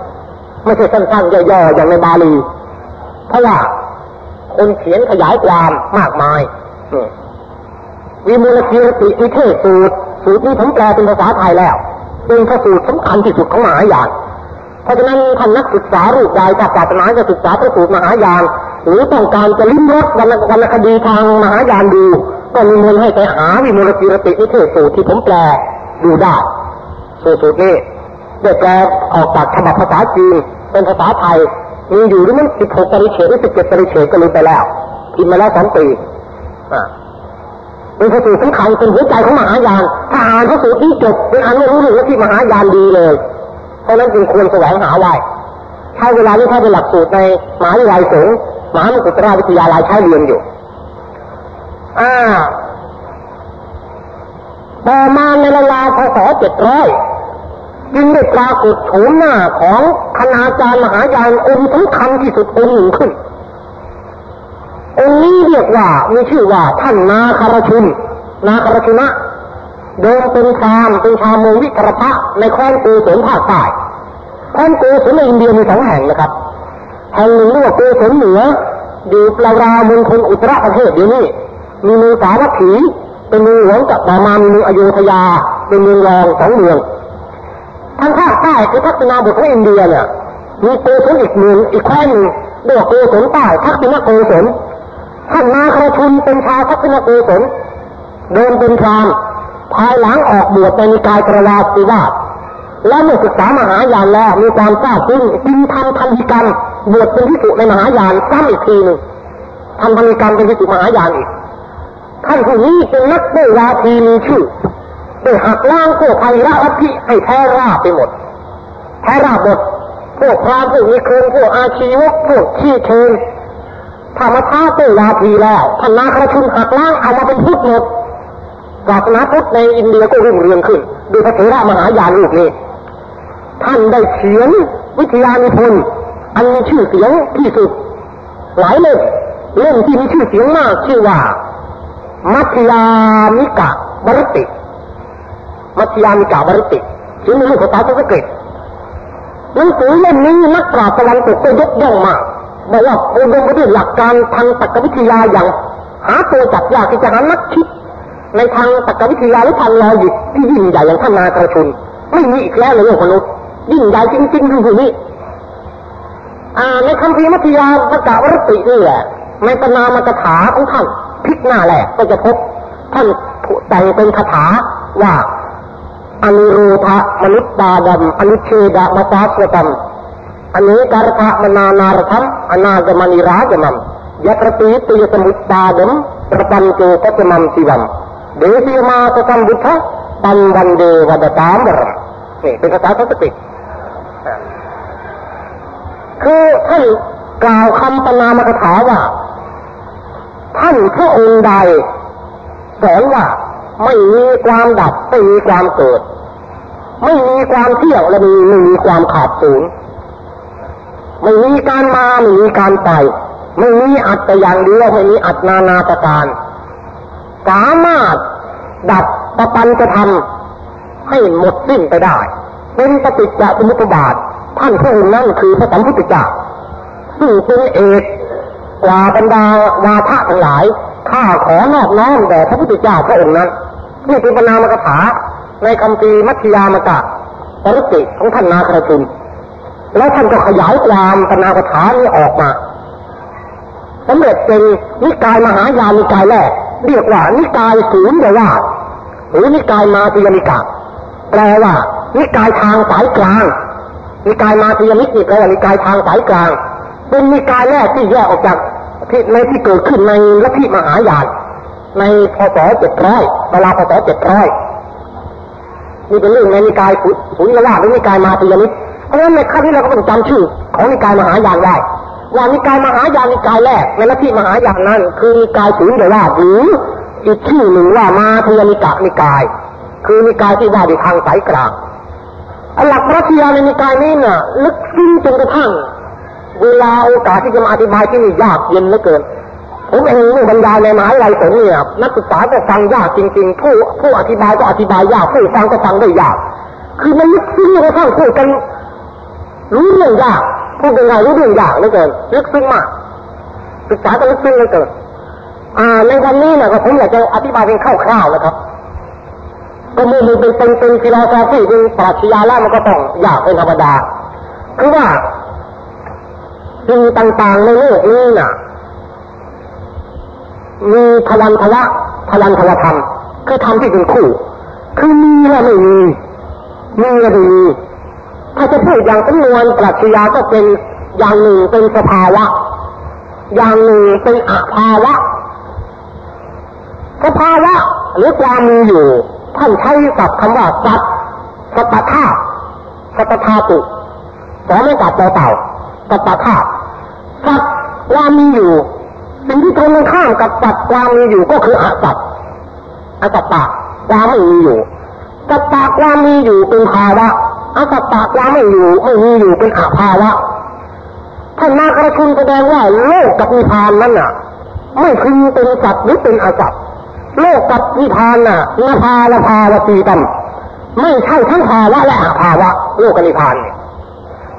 ไม่ใช่สั้นๆย่อๆอย่างในบาลี เพราะว่าคนเขียนขยายความมากมายวิมูลคีรติวิเทศสูตร สูตรนี้ผมแปลเป็นภาษาไทยแล้ว เป็นพระสูตรสำคัญที่สุดของมหายาน เพราะฉะนั้นท่านนักศึกษารูปใดถ้าปรารถนาจะศึกษาพระสูตรมหายาน หรือต้องการจะลิ้มรสวรรณวรรณคดีทางมหายานดู ก็มีมนให้ไปหาวิมูลคีรติวิเทศสูตรที่ผมแปล ดูได้สูตรสูตรนี้ได้แปลออกจากฉบับภาษาจีนเป็นภาษาไทยมีอยู่หรือมันสิบหกปริเฉดหรือสิบเจ็ดปริเฉดก็ลืมไปแล้วพิมพ์มาแล้วสองปีเป็นสูตรสำคัญเป็นหัวใจของมหายานถ้าอ่านพระสูตรนี้จบเป็นอันไม่รู้เรื่องที่มหายานดีเลย เพราะนั้นจึงควรแสวงหาไว้ใช้เวลานี้ถ้าเป็นหลักสูตรในมหาวิทยาลัยสงฆ์มหามกุฏราวิทยาลัยใช้เรียนอยู่ อ่า ต่อมาในเวลาพศเจ็ดร้อยจึงได้ปรากฏโฉมหน้าของคณาจารย์มหายานองค์สำคัญที่สุดองค์หนึ่งขึ้น องค์นี้เรียกว่ามีชื่อว่าท่านนาคารชุน นาคารชุนะเดิมเป็นพรามเป็นชาวเมืองวิกรพะในแคว้นกูสนภาคใต้แคว้นกูสนในอินเดียมีสองแห่งนะครับแห่งหนึ่งเรียกว่ากูสนเหนืออยู่ราวๆเมืองคนอุตรประเทศเดี๋ยวนี้มีเมืองสาวัตถี เป็นเมืองหลวงกับต่อมามีเมืองอโยธยา เป็นเมืองรองสองเมืองทางภาคใต้คือทักษิณาบุตรของอินเดียเนี่ยมีโกศลอีกหนึ่งอีกแค่หนึ่งเรียกว่าโกศลใต้ทักษิณโกศลท่านนาครชุนเป็นชาวทักษิณโกศลเดินเป็นพรามภายหลังออกบวชในนิกายกระวาสิวาและเมื่อศึกษามหายานแล้วมีความทราบซึ้งจึงทำทันธิกรรมบวชเป็นพิสุในมหายานซ้ำอีกทีหนึ่งทำพันกรรมเป็นพิสุมหายานอีก ท่านผู้นี้เป็นนักเดวาทีมีชื่อได้หักล้างพวกภัยละอัพิให้แท้ราบไปหมดแท้ราบหมดพวกพรามพวกมีเคินพวกอาชีวกพวกขี้เชิญถ้ามาท้าเตวาทีแล้วท่านนาคราชุนหักล้างเอามาเป็นพุทธหมดศาสนาพุทธในอินเดียก็รุ่งเรืองขึ้นโดยพระเถระมหายานลูกนี้ท่านได้เขียนวิทยานิพนธ์อันมีชื่อเสียงที่สุด หลายเล่มเล่มที่มีชื่อเสียงมากชื่อว่า มัธยามิกะบริติ มัธยามิกะบริติเขียนในรูปภาษาสันสกฤตหนังสือเล่มนี้นักปราชญ์ตะวันตกก็ยกย่องมากบอกว่าอุดมไปด้วยหลักการทางตรรกวิทยาอย่าง หาตัวจับยากที่จะหานักคิด ในทางตรรกวิทยาหรือทางลอจิกที่ยิ่งใหญ่อย่างท่านนากระชุน ไม่มีอีกแล้วในโลกมนุษย์ยิ่งใหญ่จริงๆคือผู้นี้อ่ในคำพีมัธยาประกาศวรตินี่แหละในตนามกถาของท่าน พลิกหน้าแหละก็จะพบท่านแต่งเป็นคาถาว่าอนุรูทะมนุษย์ตาดำอนุเชดะมาตาสตัมอเนการทะมนานารธรรมอนาจมณีราจมัมยักรตีติยสมุตตาดมประปันโจกัจมัมสิวัมเดสีมาสตัมบุทธตันวันเดวดตามบรนี่เป็นภาษาสันสกฤตคือท่านกล่าวคำปนามกถาว่า ท่านพระองค์ใดสอนว่าไม่มีความดับไม่มีความเกิด ไม่มีความเที่ยงและมีไม่มีความขาดสูญไม่มีการมาไม่มีการไป ไม่มีอัตแต่อย่างเดียวไม่มีอัตนานาตการ สามารถดับประปันจะทำให้หมดสิ้นไปได้ เป็นปฏิจจสมุปบาท ท่านพระองค์นั่นคือพระสัมพุทธเจ้าซึ่งเป็นเอก กว่าบรรดาวาทะทั้งหลายข้าขอนอบน้อมแด่พระพุทธเจ้าพระองค์นั้นนี่เป็นปนามกถาในคำพีมัธยามกะปริติของท่านนาคราชุนแล้วท่านก็ขยายความปนามกถานี้ออกมาสำเร็จเป็นนิกายมหายานิกายแรกเรียกว่านิกายศูนย์เดว่าหรือนิกายมาติยนิกะแปลว่านิกายทางสายกลางนิกายมาติยนิกแปลว่านิกายทางสายกลาง เป็นนิกายแรกที่แยกออกจากที่ในที่เกิดขึ้นในลัทธิมหายานในพศเจ็ดร้อยเวลาพศเจ็ดร้อยนี่เป็นเรื่องในนิกายขุนละว่าหรือนิกายมาติยนิกเพราะฉะนั้นในขั้นที่เราก็ต้องจำชื่อ ของนิกายมหายานได้ว่านิกายมหายานนิกายแรกในลัทธิมหายานนั้น คือนิกายขุนละว่าหรืออีกชื่อหนึ่งว่ามาเทยนิกะนิกาย คือนิกายที่ว่าในทางสายกลางหลักพระธิยาในนิกายนี้น่ะ ลึกซึ้งจนกระทั่ง เวลาโอกาสที่จะมาอธิบายที่นี่ยากเย็นเหลือเกิน ผมเองบรรยายในมหาวิทยาลัยผมเนี่ยนักศึกษาก็ฟังยากจริง ๆ ผู้ผู้อธิบายก็อธิบายยากผู้ฟังก็ฟังได้ยาก คือมันลึกซึ้งกระทั่งพูดกัน รู้เรื่องยากพูดยังไงรู้เรื่องยากเหลือเกินลึกซึ้งมากศึกษาก็ลึกซึ้งเหลือเกินอ่าในวันนี้นะก็ผมอยากจะอธิบายเป็นคร่าวๆนะครับก็คือมันเป็นเป็นเป็น philosophy เป็นปรัชญาแล้วมันก็ต้องยากเป็นธรรมดา คือว่า สิ่งต่างๆในโลกนี้น่ะ มีพลังทวะพลังทวธรรมคือธรรมที่เป็นคู่ คือมีและไม่มีมีและไม่มีถ้าจะพูดอย่างจำนวนปรัชญาก็เป็นอย่างหนึ่งเป็นสภาวะ อย่างหนึ่งเป็นอภาวะสภาวะหรือความมีอยู่ ท่านใช้ศัพท์คำว่าสัตสัตธาสัตธาตุสอนไม่ตัดต่อเต่าสัตธา สัตความมีอยู่ สิ่งที่ตรงข้ามกับสัตความมีอยู่ก็คืออสัตอสัตตะความไม่มีอยู่สัตตะความมีอยู่เป็นภาวะอสัตตะความไม่อยู่ไม่มีอยู่เป็นอภาวะท่านนากระชุนแสดงว่าโลกกับนิพพานนั้นน่ะ ไม่พึงเป็นสัตว์หรือเป็นอสัตว์โลกกับนิพพานน่ะนภาละภาวตีตันไม่ใช่ทั้งภาวะและอภาวะ โลกกับนิพพานเนี่ย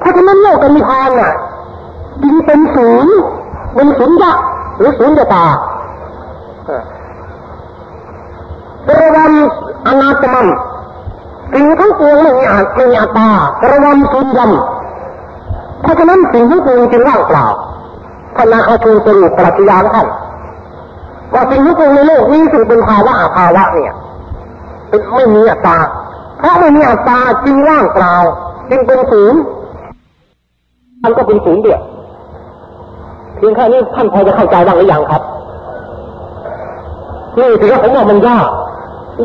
เพราะฉะนั้นโลกกับนิพพานน่ะ จึงเป็นศูนย์เป็นศูนย์ยะหรือศูนย์ตาระวังอนาตมันสิ่งทั้งปวงไม่มีอาไม่มีอัตตาระวังศูนย์ยำเพราะฉะนั้นสิ่งทั้งปวงจึงว่างเปล่าท่านนาคาทูสรุปปรัชญาท่านว่าสิ่งทุกอย่างในโลกนี้ถึงเป็นภาวะอาภาวะเนี่ยเป็นไม่มีอัตตาเพราะไม่มีอัตตาจึงว่างเปล่าจึงเป็นศูนย์มันก็เป็นศูนย์เดียว เพียงแค่นี้ท่านพอจะเข้าใจบ้างหรือยังครับนี่ถือว่าผมว่ามันยาก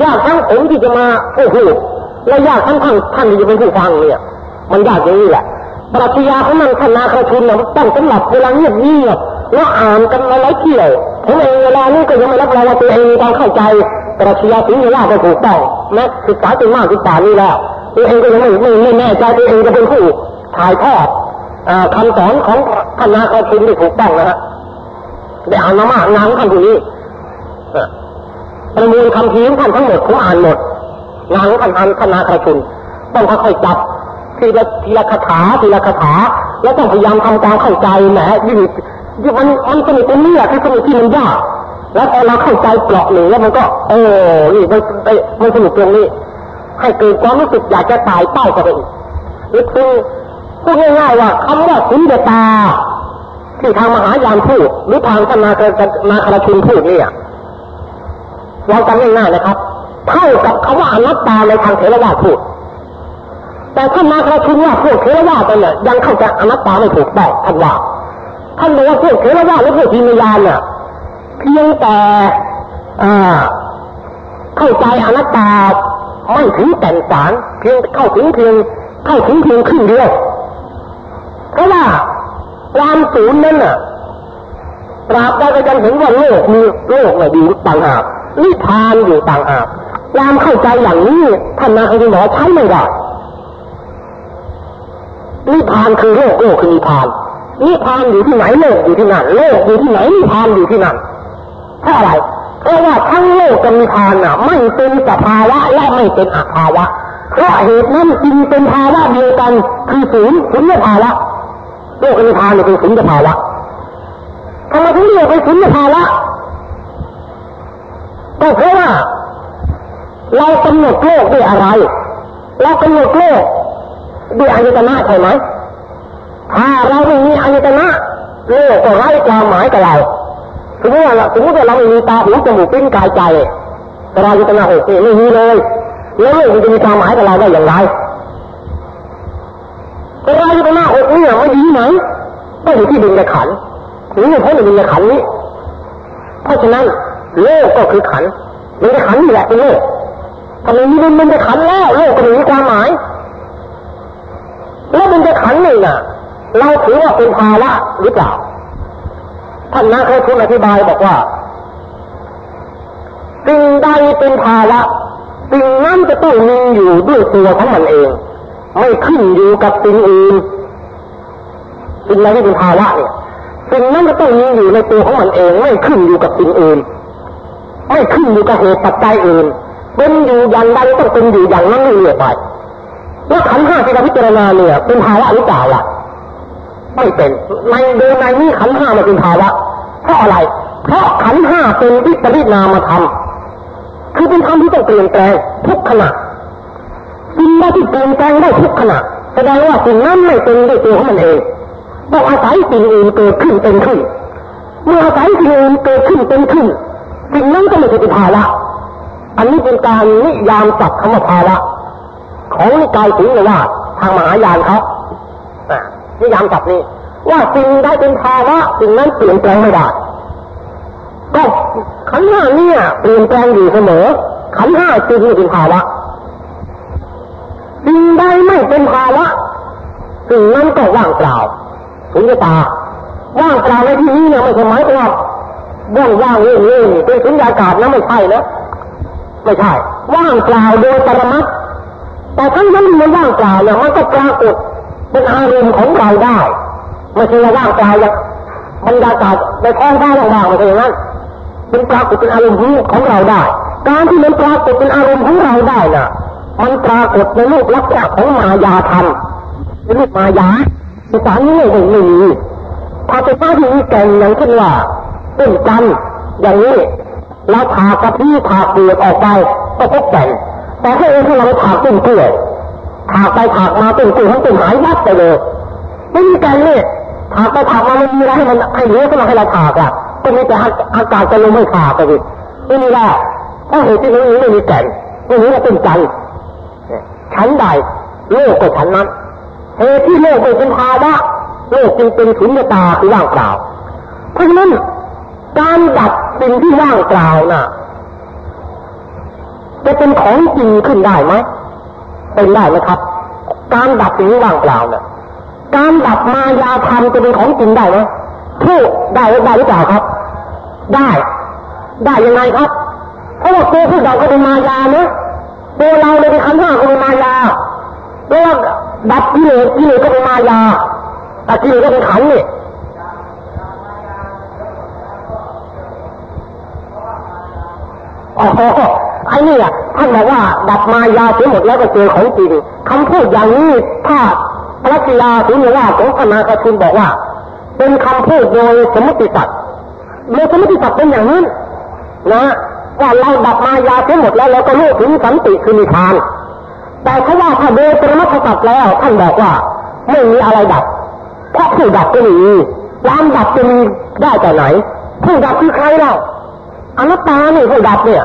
ยากทั้งผมที่จะมาพูดและยากทั้งท่านท่านที่จะเป็นผู้ฟังเนี่ย มันยากอย่างนี้แหละปรัชญาของมันคณะคาชุนเนี่ยต้องสำหรับเวลาเงียบเงียบแล้วอ่านกันมาหลายเที่ยวผมเองเวลานี้ก็ยังไม่รับรองว่าตัวเองต้องเข้าใจปรัชญาสิ่งที่ว่าไปถูกต้องแม้ศึกษาจนมากศึกษานี้แล้วตัวเองก็ยังไม่ไม่ไม่แน่ใจตัวเองจะเป็นผู้ถ่ายทอด คำสอนของคณะคาชุนที่ถูกต้องนะฮะได้อ่านมามากงานของท่านผู้นี้ประมวลคำพีของท่านทั้งหมดผมอ่านหมดงานของท่านอ่านคณะคาชุนต้องค่อยๆจับทีละทีละคาถาทีละคาถา แล้วต้องพยายามทำความเข้าใจแหมยิ่งมันมันสนุกตรงนี้อะคือสนุกที่มันยากแล้วพอเราเข้าใจเปราะหนึ่งแล้วมันก็ โอ้นี่มันมันสนุกตรงนี้ ให้เกิดความรู้สึกอยากจะตายเต้ากับไปอีกหรือคือ พูดง่ายๆว่าคำว่าสุญญตา ที่ทางมหายานพูดหรือทางธนาคานาคารชุนพูดเนี่ยเราจำง่ายๆนะครับ เท่ากับคำว่าอนัตตาในทางเทรวาพูด แต่ท่านนาคาชุนว่าพวกเทรวาไปเนี่ยยังเข้าใจอนัตตาไม่ถูกต้องท่านว่าท่านบอกว่าพวกเทรวาและพวกพิมยานเนี่ยเพียงแต่เข้าใจอนัตตาไม่ถึงแก่นสารเพียงเข้าถึงเพียงเข้าถึงเพียงครึ่งเดียว เพราะว่าความศูนย์นั้นน่ะตราบใดก็ยังเห็นว่าโลกมีโลกเนี่ยอยู่ต่างหากนิพานอยู่ต่างหากความเข้าใจอย่างนี้ท่านนาคาชุนบอใช้ไม่ได้นิพานคือโลกโลกคือนิพานนิพานอยู่ที่ไหนโลกอยู่ที่นั่นโลกอยู่ที่ไหนนิพานอยู่ที่นั่นเพราะอะไรเพราะว่าทั้งโลกกับนิพานน่ะไม่เป็นสภาวะและไม่เป็นอภาวะเพราะเหตุนั้นจึงเป็นภาวะเดียวกันคือศูนย์ศูนย์ภาวะ โลกกับนิพานเป็นศูนย์ภาวะทำไมถึงเรียกเป็นศูนย์ภาวะก็เพราะว่าเรากำหนดโลกด้วยอะไร เรากำหนดโลกด้วยอายตนะใช่ไหมถ้าเราไม่มีอายตนะโลกก็ไร้ความหมายกับเราสมมติว่าสมมติว่าเราไม่มีตาหูจมูกลิ้นกายใจแต่เราอายตนะหกนี่ไม่มีเลย แล้วโลกมันจะมีความหมายกับเราได้อย่างไร แต่เราอายตนะหกนี่ไม่ดีไหนก็อยู่ที่ดินกับขันหรือเพราะในดินกับขันนี้ เพราะฉะนั้นโลกก็คือขันมันจะขันนี่แหละเป็นโลกถ้าไมมีดินมันจะขันแล้วโลกก็มีความหมาย แล้วมันจะขันหนึ่งอะ เราถือว่าเป็นภาวะหรือเปล่าท่านนักคุณอธิบายบอกว่าสิ่งใดเป็นภาวะสิ่งนั้นจะต้องมีอยู่ด้วยตัวของมันเอง ไม่ขึ้นอยู่กับสิ่งอื่นสิ่งใดที่เป็นภาวะเนี่ยสิ่งนั้นจะต้องมีอยู่ในตัวของมันเองไม่ขึ้นอยู่กับสิ่งอื่น ไม่ขึ้นอยู่กับเหตุปัจจัยอื่น เป็นอยู่อย่างใดต้องเป็นอยู่อย่างนั้นเรื่อยไปแล้วขันห้าที่เราพิจารณาเนี่ยเป็นภาวะหรือเปล่าล่ะ ไม่เป็นในโดยในนี้ขันห้ามันเป็นภาวะเพราะอะไร เพราะขันห้าเป็นวิปริตนามธรรมคือเป็นธรรมที่ต้องเปลี่ยนแปลงทุกขณะ สิ่งใดที่เปลี่ยนแปลงได้ทุกขณะแสดงว่าสิ่งนั้นไม่เป็นด้วยตัวของมันเองต้องอาศัยสิ่งอื่นเกิดขึ้นเป็นขึ้น เมื่ออาศัยสิ่งอื่นเกิดขึ้นเป็นขึ้นสิ่งนั้นก็ไม่ใช่เป็นภาวะอันนี้เป็นการนิยามจับคำว่าภาวะของนิกายสิงเลยว่าทางมหายานเขานิยามจับนี้ ว่าสิ่งใดเป็นภาวะสิ่งนั้นเปลี่ยนแปลงไม่ได้ก็ขันห้าเนี่ยเปลี่ยนแปลงอยู่เสมอขันห้าจึงเป็นภาวะ สิ่งใดไม่เป็นภาวะสิ่งนั้นก็ว่างเปล่าสุญญตาว่างเปล่าในที่นี้เนี่ยไม่ใช่หมายถึงว่าว่างว่างเรื่องนี้เป็นสุญญากาศนะไม่ใช่นะไม่ใช่ ว่างเปล่าโดยปรมัตแต่ทั้งนั้นมันว่างเปล่าเนี่ยมันก็ปรากฏเป็นอารมณ์ของเราได้ไม่ใช่ว่าว่างเปล่าอย่างบรรยากาศในท้องฟ้าว่างๆไม่ใช่อย่างนั้นเป็นปรากฏเป็นอารมณ์ของเราได้ การที่มันปรากฏเป็นอารมณ์ของเราได้น่ะ มันปรากฏในรูปลักษณะของมายาธรรมเป็นรูปมายาภาษานี้ไม่มีถ้าเป็นภาที่มีแก่นอย่างเช่นว่าเป็นกันอย่างนี้เราผ่ากระพี่ผ่าเปลือกออกไปก็พบแก่นแต่ถ้าเองถ้าเราถากต้นกล้วยถากไปถากมาต้นกล้วยทั้งต้นหายวับไปเลยไม่มีแการเนี่ยถากไปถากมาไม่มีอะไรให้มันให้เนื้อขึ้นมาให้เราถากอะก็มีแต่อากาศจะลมไม่ถากไปดิไม่มีแล้วเพราะเหตุที่นี้ไม่มีแก่นไม่มีว่าเป็นใจ ชั้นใดโลกก็ชั้นนั้นเหตุที่โลกเป็นภาวะโลกจึงเป็นสุญญตาคือว่างเปล่า เพราะฉะนั้นการดับสิ่งที่ว่างเปล่าน่ะ จะเป็นของจริงขึ้นได้ไหมเป็นได้ไหมครับ การดับสิ่งที่ว่างเปล่าน่ะ การดับมายาธรรมจะเป็นของจริงได้ไหมพูดได้ได้หรือเปล่าครับ ได้ ได้ยังไงครับเพราะว่าตัวผู้ดับก็เป็นมายาเนะตัวเราเลยเป็นขันห้าก็เป็นมะว่า ดับกิเลสกิเลสก็เป็นมายาแต่กิเลสก็เป็นขันนี่อ๋อไอ้นี่อะท่านบอกว่าดับมายาเสียหมดแล้วก็เจอของจริงคำพูดอย่างนี้ถ้าพระศิลาถึงว่าของพนาคาคุณบอกว่า เป็นคำพูดโดยสมมติสัตว์โดยสมมติสัตว์เป็นอย่างนั้นะว่าเราดับมายาเสียหมดแล้วเราก็รู้ถึงสันติคือนิพาน แต่เขาว่าถ้าโดยปรมัตสัตว์แล้วท่านบอกว่าไม่มีอะไรดับ เพราะผู้ดับก็มีความดับจะมีได้แต่ไหน ผู้ดับคือใครเล่าอนัตตาเนี่ยผู้ดับเนี่ย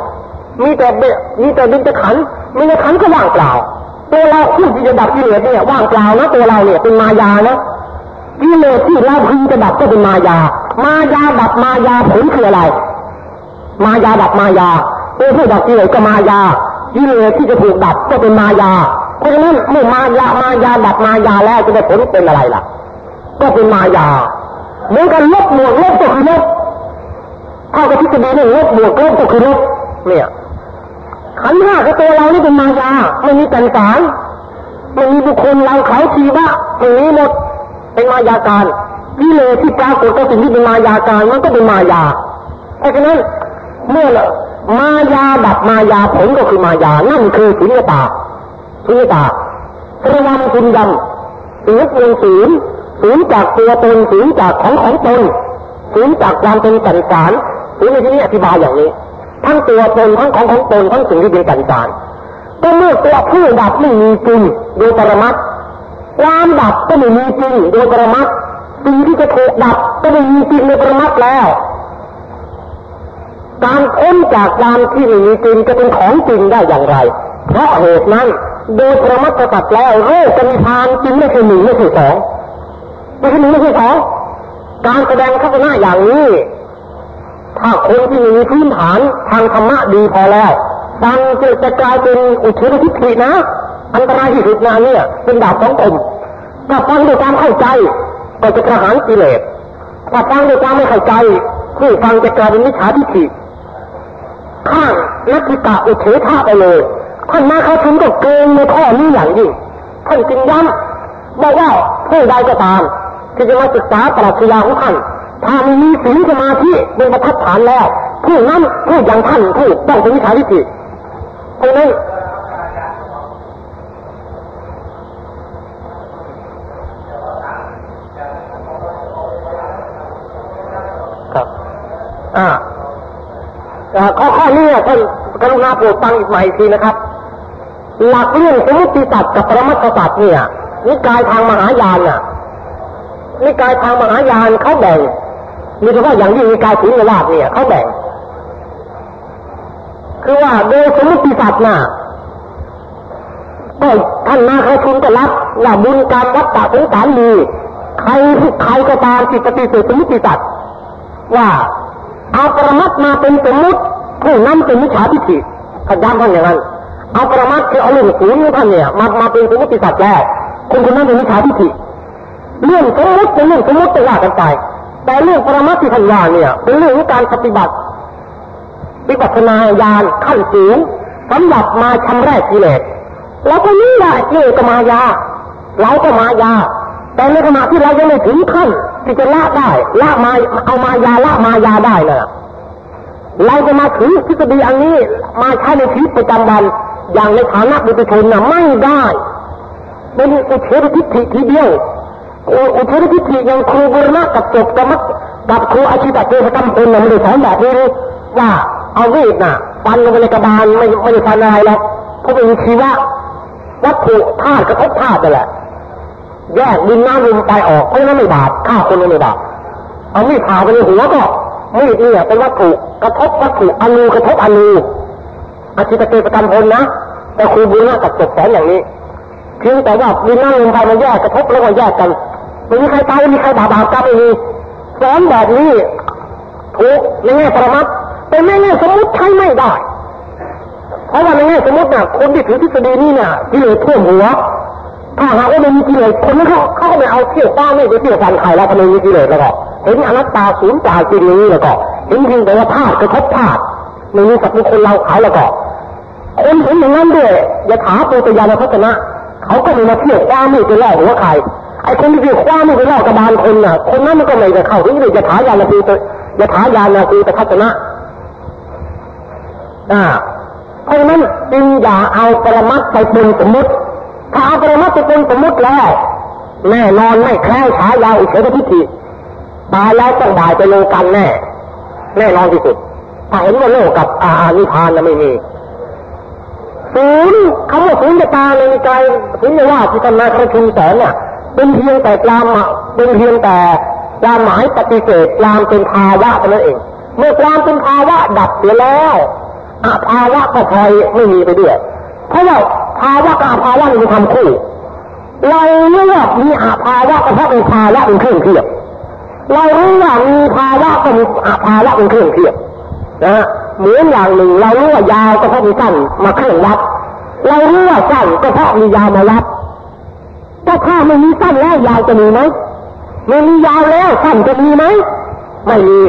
มีแต่เบมีแต่ดินจะขันมีแต่ขันก็ว่างเปล่าตัวเราผู้ที่จะดับกิเลสเนี่ยว่างเปล่านะตัวเราเนี่ยเป็นมายานะกิเลสที่เราพึงจะดับก็เป็นมายา มายาดับมายาผลคืออะไร มายาดับมายาตัวผู้ดับกิเลสก็มายา กิเลสที่จะถูกดับก็เป็นมายา เพราะฉะนั้นเมื่อมายามายาดับมายาแล้วจะได้ผลเป็นอะไรล่ะ ก็เป็นมายาเหมือนกันลบหมวกลบก็คือลบถ้ากับทฤษฎีนี่ลบหมวกลบก็คือลบเนี่ยขันห้ากับตัวเรานี่เป็นมายาไม่มีกันสารไม่มีบุคคลเราเขาชีวะอย่างนี้หมดเป็นมายาการกิเลสที่ปรากฏก็สิ่งที่เป็นมายาการมันก็เป็นมายา เพราะฉะนั้นเมื่อ มายาดับมายาผลก็คือมายา นั่นคือสุญญตาสุญญตาระวังคุณยำสูญเงินสูญสูญจากตัวตนสูญจากของของตนสูญจากความเป็นสันสารสูญในที่นี้อธิบายอย่างนี้ ทั้งตัวตนทั้งของของตนทั้งสิ่งที่เป็นสันสารก็เมื่อตัวผู้ดับไม่มีจริงโดยปรมัตความดับก็ไม่มีจริงโดยปรมัตสิ่งที่จะถูกดับก็ไม่มีจริงในปรมัตแล้ว การพ้นจากความที่ไม่มีจริงจะเป็นของจริงได้อย่างไร เพราะเหตุนั้นโดยประมัตตัดแล้วโรคจะมีทานจริงไม่ใช่หนึ่งไม่ใช่สองไม่ใช่หนึ่งไม่ใช่สองการแสดงทัศนะอย่างนี้ ถ้าคนที่มีพื้นฐานทางธรรมะดีพอแล้วฟังจะจะกลายเป็นอุเฉทิฐินะ อันตรายที่สุดนาเนี่ย เป็นดาบของผมถ้าฟังด้วยความเข้าใจ ก็จะประหารกิเลสถ้าฟังด้วยความไม่เข้าใจผู้ฟังจะกลายเป็นมิจฉาทิฏฐิ ข้างนักกิตาอุเฉทะไปเลยท่านมาเขาถึงก็เกินในข้อนี้อย่างยิ่งท่านจึงย้ำบอกว่าผู้ใดก็ตาม ที่จะมาศึกษาปรัชญาของท่านถ้ามีศีลสมาธิเป็นประทัดฐานแล้ว ผู้นั้นผู้อย่างท่านผู้ต้องเป็นมิจฉาทิฏฐิเพราะนั้นครับอ่า ข้อข้อนี้ท่านกรุณาโปรดฟังอีกใหม่ทีนะครับ หลักเรื่องสมมติสัตว์กับปรมัตสัตว์เนี่ยนิกายทางมหายานน่ะนิกายทางมหายานเขาแบ่งมีเฉพาะอย่างยิ่งนิกายศีลวาสเนี่ยเขาแบ่ง คือว่าโดยสมมติสัตว์น่ะก็ท่านมาเขาทุนก็รับว่าบุญกรรมวัฏฏะสงสารมีใครใครก็ตามที่ปฏิเสธสมมติสัตว์ว่า เอาปรมัตมาเป็นสมมุติผู้นั้นเป็นมิจฉาทิฏฐิขย้ำท่านอย่างนั้นเอาปรมัตคือเอาเรื่องศูนย์ของท่านเนี่ยมามาเป็นสมมติสัตว์แล้วคนคนนั้นเป็นมิจฉาทิฏฐิเรื่องสมมติเป็นเรื่องสมมติจะว่ากันไป แต่เรื่องปรมัตที่ท่านว่าเนี่ย เป็นเรื่องของการปฏิบัติวิปัสสนาญาณขั้นสูงสำหรับมาชำแรกกิเลสเราก็นี่แหละกิเลสก็มายาเราก็มายา แต่ในขณะที่เรายังไม่ถึงขั้น ที่จะละได้ละมาเอามายาละมายาได้นะเราจะมาถือทฤษฎีอันนี้มาใช้ในชีวิตประจำวัน อย่างในฐานะบุตรชนนะไม่ได้เป็นอุเทรทิฏฐิทีเดียวอุเทรทิฏฐิอย่างครูบุรณะกับจบกับกับครูอาชีพเทศกรรมคนน่ะไม่ได้สอนแบบนี้ว่าเอาวีดน่ะฟันลงไปในกระบาลไม่ไม่ได้ฟันอะไรหรอกเพราะเป็นชีวะวัตถุธาตุกระทบธาตุนั่นแหละ แยกดินน้ำลมไปออกเพราะนั้นไม่บาปฆ่าคนไม่บาปเอามีดผ่าไปในหัวก็มีดเนี่ยเป็นวัตถุกระทบวัตถุอนูกระทบอนูอาชีพเกประจำพลนะแต่ครูบุญน่ากับจบสอนอย่างนี้เพียงแต่ว่าดินน้ำลมไปมันแยกกระทบแล้วก็แยกกันไม่มีใครตายไม่มีใครบาปบาปกันไม่มีสอนแบบนี้ถูกในแง่ปรมัตแต่ในแง่สมมติใช้ไม่ได้ เพราะว่าในแง่สมมติน่ะคนที่ถือทฤษฎีนี่เนี่ยกิเลสท่วมหัว ถ้าหากว่าไม่มีกิเลสคนนั้เขาเขาก็ไม่เอาเที่ยวฟ้าไม่ไปเที่ยวฟันไข่แล้วทำไมมีกิเลสแล้วก็เห็นอนัตตาสูญจ่าจริงอย่างนี้แล้วก็เห็นเพียงแต่ว่าธาตุกระทบธาตุไม่มีสัตว์มีคนเราขายแล้วก็คนเห็นอย่างนั้นด้วยอย่าถาปูตยานพัฒนะเขาก็ม่มาเที่ยวคว้ามือไปล่อหัวใครไอ้คนที่คว้ามือไปล่อกระบาลคนน่ะ คนนั้นมันก็ไม่จะเข้าถึงเลยจะถายานปูตจะถายานปูตพัฒนะอ่าเพราะนั้นจึงอย่าเอาประมัตไปเป็นสมมติ ถ้าเอาปรมัตไปเป็นสมมติแล้วแน่นอนไม่แคล้วฉายาอุเฉททิฏฐิตายแล้วต้องบ่ายไปโลกันแน่แน่นอนที่สุดถ้าเห็นว่าโลกกับอานิพานนะไม่มีศูนย์คำว่าศูนย์ตาในใจศูนย์ว่าที่ทำนาประชุมแสนเนี่ยเป็นเพียงแต่กลามเป็นเพียงแต่ความหมายปฏิเสธกลามเป็นภาวะเท่านั้นเอง เมื่อกลามเป็นภาวะดับเสียแล้วอาภาวะก็พลอยไม่มีไปด้วยเพราะว่า ภาวะกับอาภาวะมีความคู่เราเลือกมีอาภาวะก็เพราะมีภาวะเป็นเครื่องเทียบเรารู้ว่ามีภาวะก็มีอาภาวะเป็นเครื่องเทียบนะเหมือนอย่างหนึ่งเรารู้ว่ายาวก็เพราะมีสั้นมาเครื่องวัดเรารู้ว่าสั้นก็เพราะมียาวมาวัดถ้าถ้าไม่มีสั้นแล้วยาวจะมีไหมไม่มียาวแล้วสั้นจะมีไหมไม่มี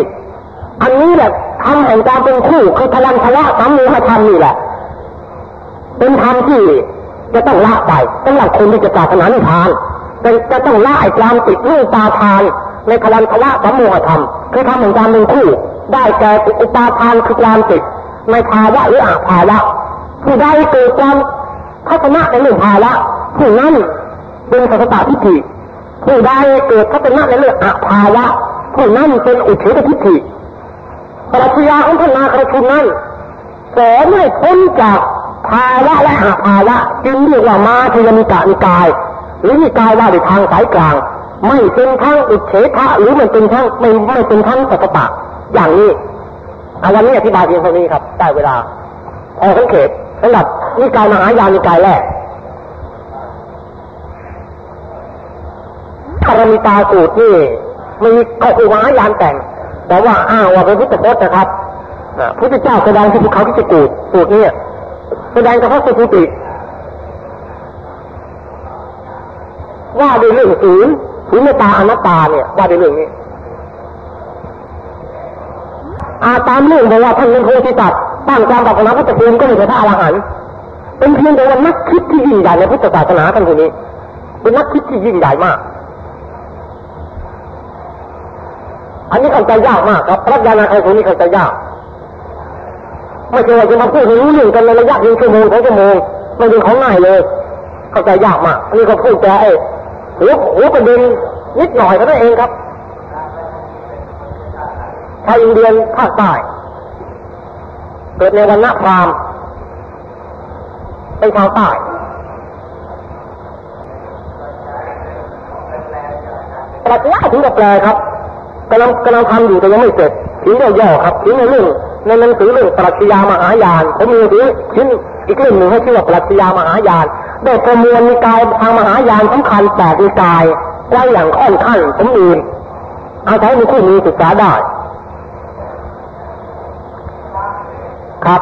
อันนี้แหละทำแห่งการเป็นคู่คือพลังพละสามีมาทำนี่แหละ เป็นธรรมที่จะต้องละไปสำหรับคนที่จะปรารถนานิพพานจะต้องละไอ้ความติดรื่องตาทาน ในพลังพละสัมโมหธรรมคือทำแห่งการเป็นคู่ ได้แก่อุปาทานคือความติดในภาวะหรืออาภาวะผู้ใดเกิดความทัศนะในเรื่องภาวะผู้นั้นเป็นสัตตาทิฏฐิผู้ใดเกิดทัศนะในเรื่องอาภาวะผู้นั้นเป็นอุเฉททิฏฐิปรัชญาของท่านนาครชุนนั้นสอนให้พ้นจาก ภาวะและอาภาวะจึงเรียกว่ามาทยมิกานิกาย หรือนิกายว่าในทางสายกลาง ไม่เป็นทั้งอุเฉทะหรือมันเป็นทั้งไม่ไม่เป็นทั้งสัตตะอย่างนี้อาวันนี้อธิบายเพียงเท่านี้ครับได้เวลาพอสังเกตสำหรับนิกายมหายานิกายแรกคารมิตาสูตรนี่มีก็คือมหายานแต่ง แต่ว่าอ้างว่าเป็นพุทธพจน์นะครับพระพุทธเจ้าแสดงที่ภูเขาที่จะกูดสูตรนี้ แสดงเฉพาะสุภุติ ว่าด้วยเรื่องศีลศีลตาอนัตตาเนี่ย ว่าด้วยเรื่องนี้อาตามเรื่องบอกว่าท่านเป็นโพธิสัตว์ตั้งความปรารถนาพุทธภูมิก็ไม่ใช่พระอรหันต์เป็นเพียงแต่ว่านักคิดที่ยิ่งใหญ่ในพุทธศาสนาท่านคนนี้ เป็นนักคิดที่ยิ่งใหญ่มาก อันนี้เข้าใจยากมากครับพระญาณาใครคนนี้เข้าใจยาก ไม่ใช่ว่าจะมาพูดให้รู้เรื่องกันในระยะเพียงชั่วโมงสองชั่วโมงไม่เป็นของง่ายเลย เข้าใจยากมากนนี้ก็พูดแต่ไอ้หัวหัวประเด็นนิดหน่อยเท่านั้นเองครับชาวอินเดียภาคใต้เกิดในวันณะพรามเป็นชาวใต้ปรัชญาถึงกับแปลครับกำลังกำลังทำอยู่แต่ยังไม่เสร็จ ถึงย่อๆครับถึงในเรื่องในหนังสือเรื่องปรัชญามหายานผมมีถือชิ้นอีกเรื่องหนึ่งให้ชื่อว่าปรัชญามหายานได้ประมวลนิกายทางมหายานสำคัญแปดนิกายไว้อย่างค่อนข้างสมบูรณ์อาศัยมีคู่มีศึกษาได้ ครับ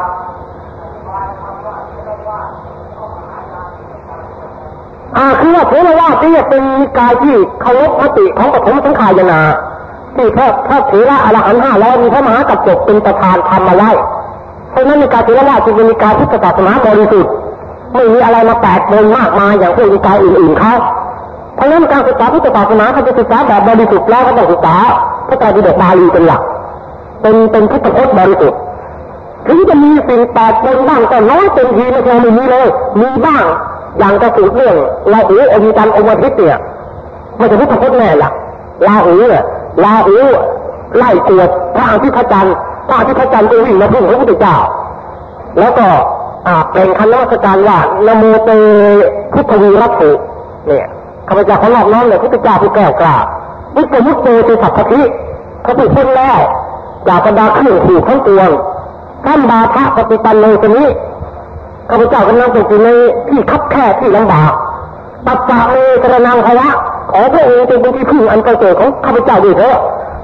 อ่าคือว่าเทรวาสที่เป็นนิกายที่เคารพมติของปฐมสังขายนา ที่พระพระเถระอรหันต์ห้าแล้วมีพระมหากัจจกเป็นประธานทำมาไว้เพราะนั้นนิกายเทรวาสจึงเป็นกายพุทธศาสนาบริสุทธิ์ไม่มีอะไรมาแปลกปนมากมายอย่างพวกนิกายอื่นๆเขาเพราะนั้นการศึกษาพุทธศาสนาถ้าจะศึกษาแบบบริสุทธิ์แล้วก็ต้องศึกษาพระไตรปิฎกบาลีเป็นหลักเป็นเป็นพุทธพจน์บริสุทธิ์ถึงจะมีสิ่งแปลกปนบ้างก็น้อยเต็มทีไม่ใช่ไม่มีเลย มีบ้างอย่างกระสุนเรื่องลาหูอมจันอมอาทิตย์เนี่ยไม่ใช่พุทธพจน์แน่ละลาหูเนี่ย ลาหูไล่กวดพระอาทิตย์พระจันทร์พระอาทิตย์พระจันทร์ก็วิ่งมาพึ่งพระพุทธเจ้า แล้วก็อาเป็นคันนวัตการว่านโมเตพุทธวีรัตถุเนี่ยข้าพเจ้าเขาลอกน้องเลยพุทธเจ้าผู้แก้วกล้าวิสมุตเตติสัพพิเขาถูกพ้นแล้วจากบรรดาเครื่องขู่ทั้งตัวท่านบาทะปฏิปันโนคนนี้ข้าพเจ้ากำลังตกอยู่ในที่คับแคบที่ลำบากปัจจาเมกระนังภวะ พระองค์เป็นที่พึ่งอันประเสริฐของข้าพเจ้าด้วยเถอะ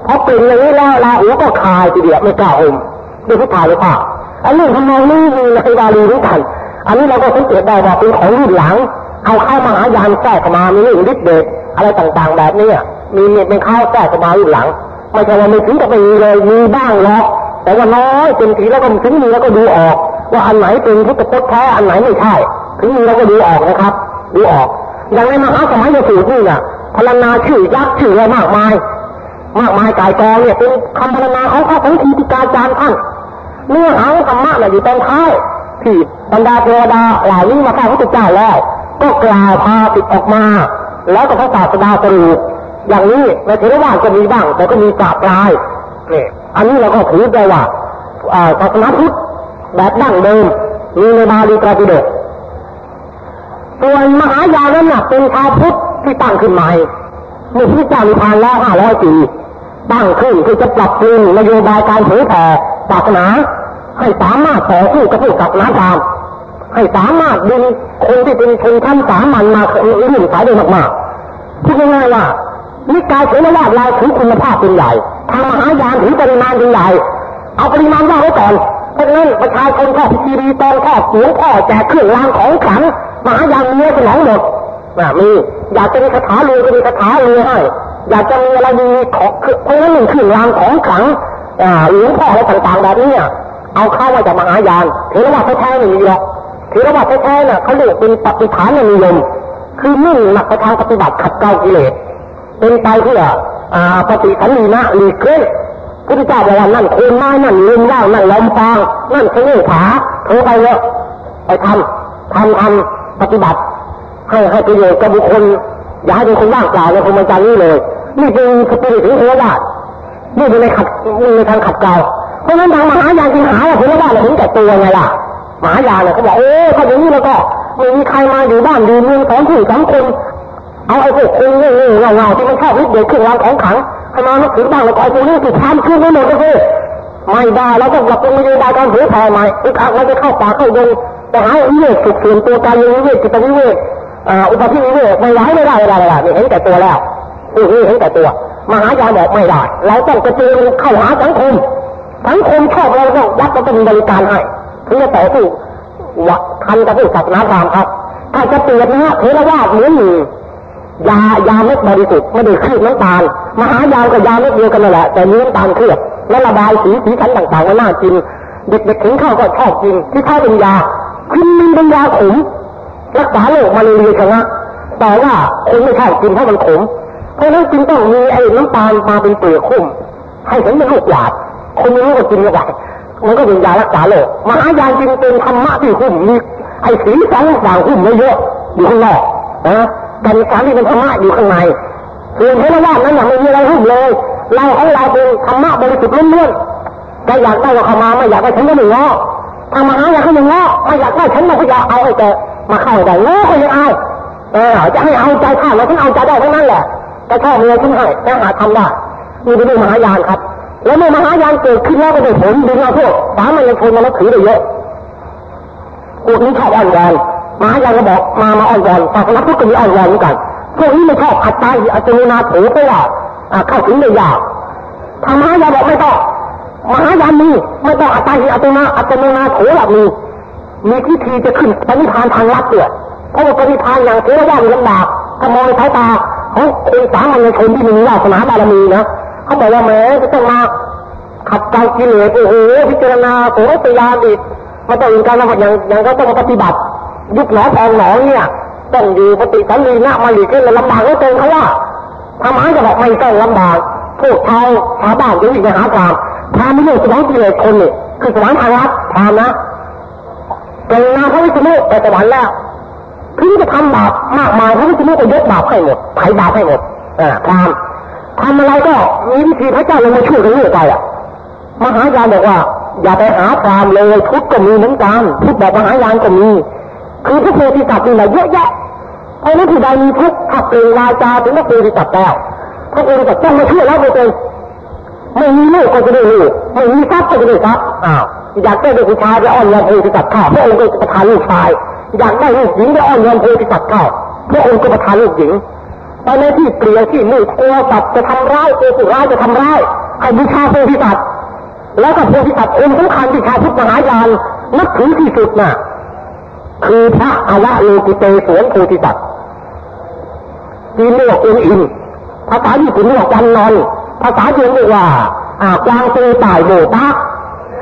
เพอกลิ่นอย่างนี้แล้วลาหูก็คายทีเดียวไม่กล้าอมด้วยพุทธาหรือเปล่าอันนี้ทำไมนี่มีในบาลีด้วยกันอันนี้เราก็สังเกตได้ว่าเป็นของรุ่นหลังเอาเข้ามหายานแทรกเข้ามามีเรื่องฤทธิ์เดชอะไรต่างๆ แบบนี้มีเม็ดเป็นข้าวแทรกเข้ามารุ่นหลังไม่ใช่ว่าไม่ถึงกับไม่มีเลยมีบ้างหรอกแต่ว่าน้อยเป็นทีแล้วก็ถึงมีแล้วก็ดูออก ว่าอันไหนเป็นพุทธพจน์แท้อันไหนไม่ใช่ ถึงมีแล้วก็ดูออกนะครับ ดูออก อย่างในมหาสมัยยสูตรนี่เนี่ย พลนาชื่อยักษ์ชื่ออะไรมากมาย มากมายกายกองเนี่ยเป็นคำพลนาของพระสังคีติกาจารย์ท่านเนื้อหาธรรมะเนี่ยอยู่ตอนท้ายที่บรรดาเทวดาเหล่านี้มาข้าพระเจ้าแล้ว ก็กล่าวพาติดออกมา แล้วก็พระศาสดาสรุปอย่างนี้ในเทรวาสก็มีบ้าง แต่ก็มีกราบลายนี่อันนี้เราก็ถือได้ว่าศาสนาพุทธแบบดั้งเดิมมีในบาลีตราปิฎก ส่วนมหายานั้นเป็นชาวพุทธที่ตั้งขึ้นใหม่เมื่อพระเจ้ามีพานแล้วห้าร้อยปีตั้งขึ้นคือจะปรับปรุงนโยบายการเผยแผ่ศาสนา ให้สามารถต่อสู้กับผู้ศาสนาพราหมณ์ให้สามารถดึงคนที่เป็นชนชั้นสามัญมาลื่นสายได้มากๆพูดง่ายๆว่านิกายเถรวาทเราถือคุณภาพเป็นใหญ่ทางมหายานถือปริมาณเป็นใหญ่เอาปริมาณว่าไว้ก่อนเพราะนั้นประชาชนข้อพิธีรีตอนข้อเสียงข้อแจกเครื่องรางของขลัง หายานมีสนองหมดมีอยากจะมีคาถาเรือก็มีคาถาเรือให้อยากจะมีอะไรดีของเพราะนั้นหนึ่งเครื่องรางของขลังหลวงพ่ออะไรต่างๆแบบนี้เอาเข้ามาจากมหายานเทรวาทแท้ๆไม่มีหรอกเทรวาทแท้ๆน่ะเขาเรียกเป็นปฏิฐานนิยม คือมุ่งหนักไปทางปฏิบัติขัดเกลากิเลสเป็นไปเพื่อปฏิสันนีนะหลีกเล่นพุทธเจ้าบอกว่านั่นโคนไม้นั่นลืมว่านั่นลมฟางนั่นเสน่ขาเธอไปเยอะไปทำทำทำ ปฏิบัติ ให้ให้ประโยชน์กับบุคคล อย่าให้เป็นคนว่างเปล่าในพรหมจรรย์นี้เลย นี่เป็นสปิริตของเทวดานี่เป็นในขัดในทางขัดเกลาเพราะฉะนั้นทางมหายานจึงหาว่าเทวดาเนี่ยเห็นแก่ตัวไงล่ะมหายานเนี่ยเขาบอกโอ้ถ้าอย่างนี้แล้วก็ไม่มีใครมาอยู่บ้านอยู่เมืองสองคู่สองคนเอาไอ้พวกคนเงี้ยเงาเงาที่มันชอบวิเดชขึ้นวางของขังให้มานึกถึงบ้างแล้วก็ไอ้พวกนี้ติดทำขึ้นไม่หมดก็คือไม่ได้แล้วก็หลับตรงไม่ได้การเผยแผ่ใหม่อีกครั้งเราจะเข้าป่าเข้าดง แต่หาวิเวกสุดส่วนตัวการวิเวกจิตวิเวกอุปธิวิเวกไม่ได้ไม่ได้ไม่ได้ไม่ได้เห็นแต่ตัวแล้วนี่เห็นแต่ตัว มหายาบอกไม่ได้เราต้องกระเจิงเข้าหาสังคมสังคมชอบเราต้องยัดเราต้องมีบริการให้ถึงจะต่อสู้วะทันกับผู้ศาสนาพราหมณ์ครับ ถ้าจะเปรียบนะเทรวาสเหมือนยายาเม็ดบริสุทธิ์ไม่ได้คลืบน้ำตาล มหายากับยาเม็ดเดียวกันนั่นแหละแต่มีน้ำตาลเคลือบและระบายสีสีสันต่างๆมาน่ากินเด็กๆถึงข้าวก็ชอบกินที่ข้าวเป็นยา คุณมีเป็นยาขมรักษาโรคมาเรียชนะแต่ว่าคนไม่ใชอบกินเพราะมันขม เพราะนั้นจึงต้องมีไอ้น้ำตาลมาเป็นเปลือกคุ้มให้เห็นเป็นลูกหยาดคนไม่รู้ก็กินไม่ได้มันก็เป็นยารักษาโรคมหายาจึงเป็นธรรมะที่คุ้มมีไอ้สีสันต่างๆคุ้มไว้เยอะอยู่ข้างนอกนะแต่มีการที่เป็นธรรมะอยู่ข้างในส่วนเทรวาสนั้นยังไม่มีอะไรหุ้มเลย เราของเราเป็นธรรมะบริสุทธิ์ล้วนๆจะอยากได้ก็เข้ามาไม่อยากได้ฉันก็ไม่ง้อ ทำมาหาอยากให้มันง้อไม่อยากได้ฉันก็อยากเอาไอ้แกมาเข้าได้ง้อก็ยังเอาเออจะให้เอาใจข้าแล้วฉันเอาใจได้ทั้งนั้นแหละแต่ชอบเมียฉันให้แต่หาทำได้นี่เป็นมหายานครับ แล้วเมื่อมหายานเกิดขึ้นแล้วก็ได้ผลดึงเอาพวกสามัญชนมานับถือได้เยอะพวกนี้ชอบอ่อนแรงมายางก็บอกมามาอ่อนวอนศาสนาพุทธก็มีอ่อนวอนเหมือนกันพวกนี้ไม่ชอบขัดใจอาจจะมีนาถเพราะว่าเข้าถึงได้ยากทางมหายาบอกไม่ต้อง มหายามีไม่ต้องอัตติอัตนาอัตโนนาโถแบบมีมีพิธีจะขึ้นปณิพานทางลัดด้วยเพราะว่าปณิพานอย่างเทวดามีลำบากถ้ามองในสายตาของคนสามัญชนที่มีวาสนาบารมีนะเขาบอกว่าแม้จะต้องมาขัดใจกิเลสโอ้โหพิจารณาโสตยาดิมันต้องการทำอย่างอย่างก็ต้องปฏิบัติ ยุคหนอพองหนอเนี่ยต้องอยู่ปฏิสันลีนะมาหลีกเล่นลำบากก็เกินเขาว่าทำไมจะบอกไม่ต้องลำบากพวกชาวชาวบ้านจะวิ่งไปหาความ พาม่เรื่สวรรค์กิเลสคนนี่คือสวรรค์ทางวัดพานะเป็นนาพระวิษณุไปสวรรค์แล้วถึงจะทำบาปมากมายพระวิษณุก็ยกบาปให้หมดไถ่บาปให้หมดอ่าพรามทำอะไรก็มีวิธีพระเจ้าลงมาช่วยกันเรื่อยไปอะมหายานบอกว่า อย่าไปหาพรามเลยทุกก็มีเหมือนกันทุกแบบมหายานก็มี คือพระโพธิสัตว์นี่แหละเยอะแยะเพราะนั้นที่ใดมีทุกข์ถ้าเปล่งวาจาถึงพระโพธิสัตว์แล้วพระโพธิสัตว์ต้องมาช่วยแล้วไม่เป็น ไม่มีลูกก็จะได้ลูกไม่มีทรัพย์ก็จะได้ทรัพย์อ้าวอยากได้ลูกผู้ชายจะอ้อนวอนโพธิสัตว์ข้าพระองค์ก็ประทานลูกชาย อยากได้ลูกหญิงจะอ้อนวอนโพธิสัตว์ข้าพระองค์ก็ประทานลูกหญิงไปในที่เปลี่ยวที่มืดกลัวสัตว์จะทำร้ายตัวผู้ร้ายจะทำร้ายให้บูชาโพธิสัตว์แล้วก็โพธิสัตว์องค์สำคัญที่ชาวพุทธมหายานนับถือที่สุดน่ะ คือพระอวะโลกุเตสวนโพธิสัตว์จีนเรียกว่าองอินภาษาญี่ปุ่นเรียกว่าวันนอน ภาษาจีนเรียกว่าอ่ากวางตูต่ายโบตัก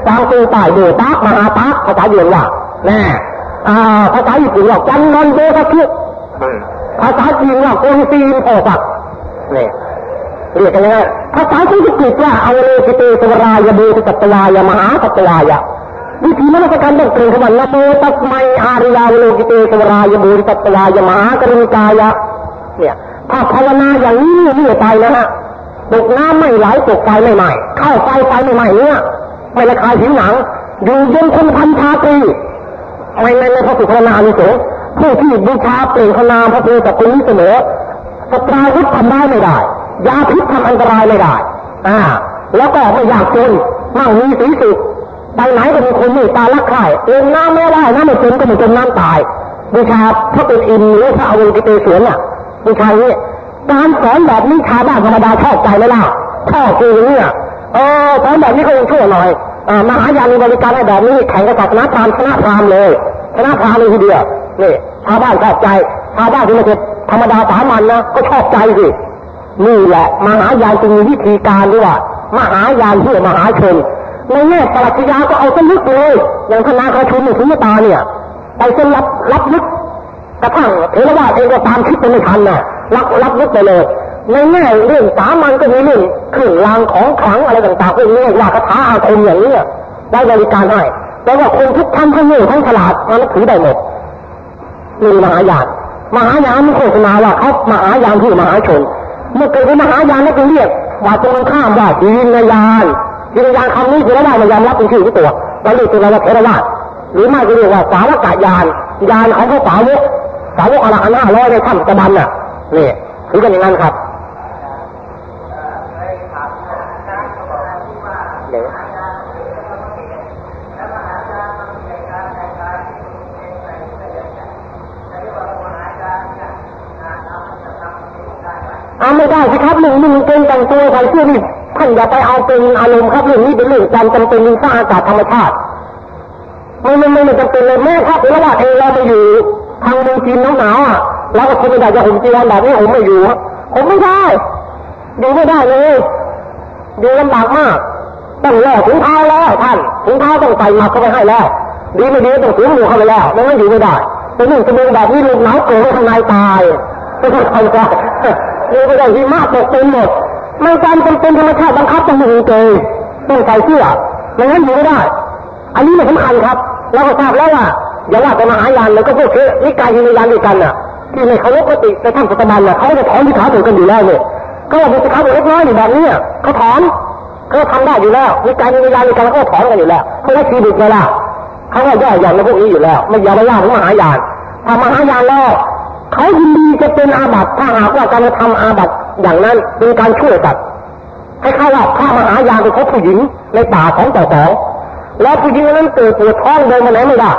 กวางตูต่ายโบตักมหาตักภาษาจีนว่าแน่อ่าภาษาญี่ปุ่นเรียกจันนนโบสักภาษาจีนว่าโกนซีนโพสักเนี่ยเรียกกันยังไงภาษาสันสกฤตว่าเอเวโลกิเตสวรายโบติตัตวายมหาตัตวายวิธีนั้นก็การต้องเกรงคำว่าละโมตัสไมอาริยาโลกิเตสวรายโบติตัตวายมหากรุณิกายะเนี่ยถ้าภาวนาอย่างนี้เนี่ยไปนะฮะ ตกน้ำไม่ไหลตกไฟไม่ไหม้เข้าไฟไฟไม่ไหม้เนี่ยไม่ละคายผิวหนังอยู่เย็นคงพันชาตรีไม่ในในพระสุภานานิสงผู้ที่บูชาเปล่งพนามพระพุทธคุณเสมอสตราวุธทำได้ไม่ได้ ยาพิษทำอันตรายไม่ได้อ่าแล้วก็ไม่อยากจนมั่งมีสีสุขไปไหนก็มีคนมีตาลักไข่ลงน้ำไม่ได้น้ำไม่จมก็ไม่จมน้ำตายบูชาพระเป็นอินหรือพระอวุกิเตสวนน่ะบูชาเนี่ย การสอนแบบนี้ชาวบ้านธรรมดาชอบใจไหมล่ะชอบคือเนี่ยเออสอนแบบนี้ก็ยังชั่วหน่อยมหายานีบริการให้แบบนี้แข่งกับศาสนาพราหมณ์ชนะพราหมณ์เลยชนะพราหมณ์เลยทีเดียวนี่ชาวบ้านชอบใจชาวบ้านที่ไม่ใช่ธรรมดาสามัญนะก็ชอบใจสินี่แหละมหายานจึงมีวิธีการด้วยว่ามหายานเพื่อมหาชนในแง่ปรัชญาก็เอาสลึกเลยอย่างคณะคาชุนสุนตาเนี่ยไปเส้นรับรับลึกกระทั่งเทรวาเองก็ตามคิดไปไม่ทันน่ะ รับรับลึกไปเลยในแง่เรื่องสามัญก็มีเรื่องเครื่องรางของขลังอะไรต่างๆพวกนี้ว่าคาถาอาคมอย่างนี้ได้บริการให้แต่ว่าคนทุกท่านทั้งโง่ทั้งฉลาดมันถือได้หมดมีมหายานมหายานมันโฆษณาว่าเขามหายานที่มหาชนเมื่อเกิดเป็นมหายานแล้วก็เรียกว่าตรงข้ามว่าจีนยานจีนยานคำนี้คือได้มายอมรับเป็นชื่อที่ตัวเราเรียกตัวเราว่าเทรวาสหรือไม่ก็เรียกว่าสาวกายานยานของพระสาวกสาวกอรหันห้าร้อยในถ้ำตะบันน่ะ นี่ถือกันอย่างนั้นครับเดี๋ยวอาไม่ได้สิครับหนึ่งหนึ่งเกณฑ์แต่งตัวใส่เสื้อนี่ท่านอย่าไปเอาเป็นอารมณ์ครับเรื่องนี้เป็นเรื่องจำจำเป็นมีสร้างอากาศธรรมชาติไม่ไม่ไม่จำเป็นเลยแม่ครับเวลาเองเราไปอยู่ทางเมืองจีนหนาวๆอะ เราก็คงไม่ได้จะห่มจีวรแบบนี้ผมไม่อยู่ผมไม่ได้อยู่ไม่ได้เลยอยู่ลำบากมากต้องแลกถุงเท้าแล้วท่านถุงเท้าต้องใส่มาเข้าไปให้แล้ว ดีไม่ดีต้องสวมหมวกเข้าไปแล้วไม่งั้นอยู่ไม่ได้เป็นหนึ่งจะเป็นแบบนี้ลูกหนาวเกิดข้างในตายไม่ต้องใครจะอยู่ไม่ได้ที่มากตกเต็มหมดไม่จำเป็นเป็นธรรมชาติบังคับต้องมีเกยต้องใส่เสื้อไม่งั้นอยู่ไม่ได้ อันนี้ไม่สำคัญครับเราก็ทราบแล้วว่าอย่าว่าแต่มหายานเลยก็พวกเชื่อนิกายยินยานด้วยกันน่ะ ที่ในเขาลบกติในถ้ำสัตบันน่ะเขาจะถอนที่ขาตัวกันอยู่แล้วเนี่ยก็ว่าเป็นสิขาตัวเล็กน้อยนี่แบบนี้เขาถอนเขาทำได้อยู่แล้วนิกายยินยานด้วยกันแล้วก็ถอนกันอยู่แล้วเขาไม่ชีบุตรเลยล่ะเขาว่าย่อหย่อนในพวกนี้อยู่แล้ว ไม่ยอมไม่ยากมหายานถ้ามหายานแล้วเขายินดีจะเป็นอาบัติถ้าหากว่าการทำอาบัติอย่างนั้นเป็นการช่วยสัตว์ให้ข้าว่าพระมหายานเป็นพบผู้หญิงในป่าของต่อสองแล้วผู้หญิงนั้นเกิดปวดท้องเดินมาไหนไม่ได้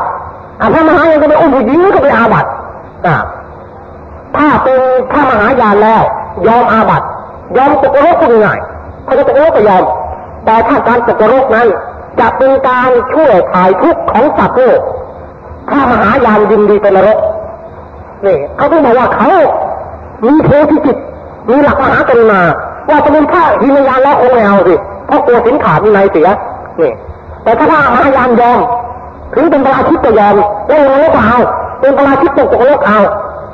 อ่าถ้ามหายานก็ไปอุ้มผู้หญิงก็ไปอาบัติอ่า ถ้าเป็นถ้ามหายานแล้ว ยอมอาบัติยอมตกโรคก็ง่ายถ้าจะตกโรคก็ยอม แต่ถ้าการตกโรคนั้น จะเป็นการช่วยถ่ายทุกข์ของสัตว์โลกถ้ามหายานยินดีเป็นนรกนี่เขาต้องบอกว่าเขามีโพธิจิตมีหลักมหากรุณาว่าจะเป็นพระหินยานแล้วคงไม่เอาสิเพราะกลัวสินขาดมีในเสียนี่แต่ถ้าพระมหายานยอมถึงเป็นปราชิตก็ยอมเล่นโลกเอาเป็นปราชิตตกตกโลกเอา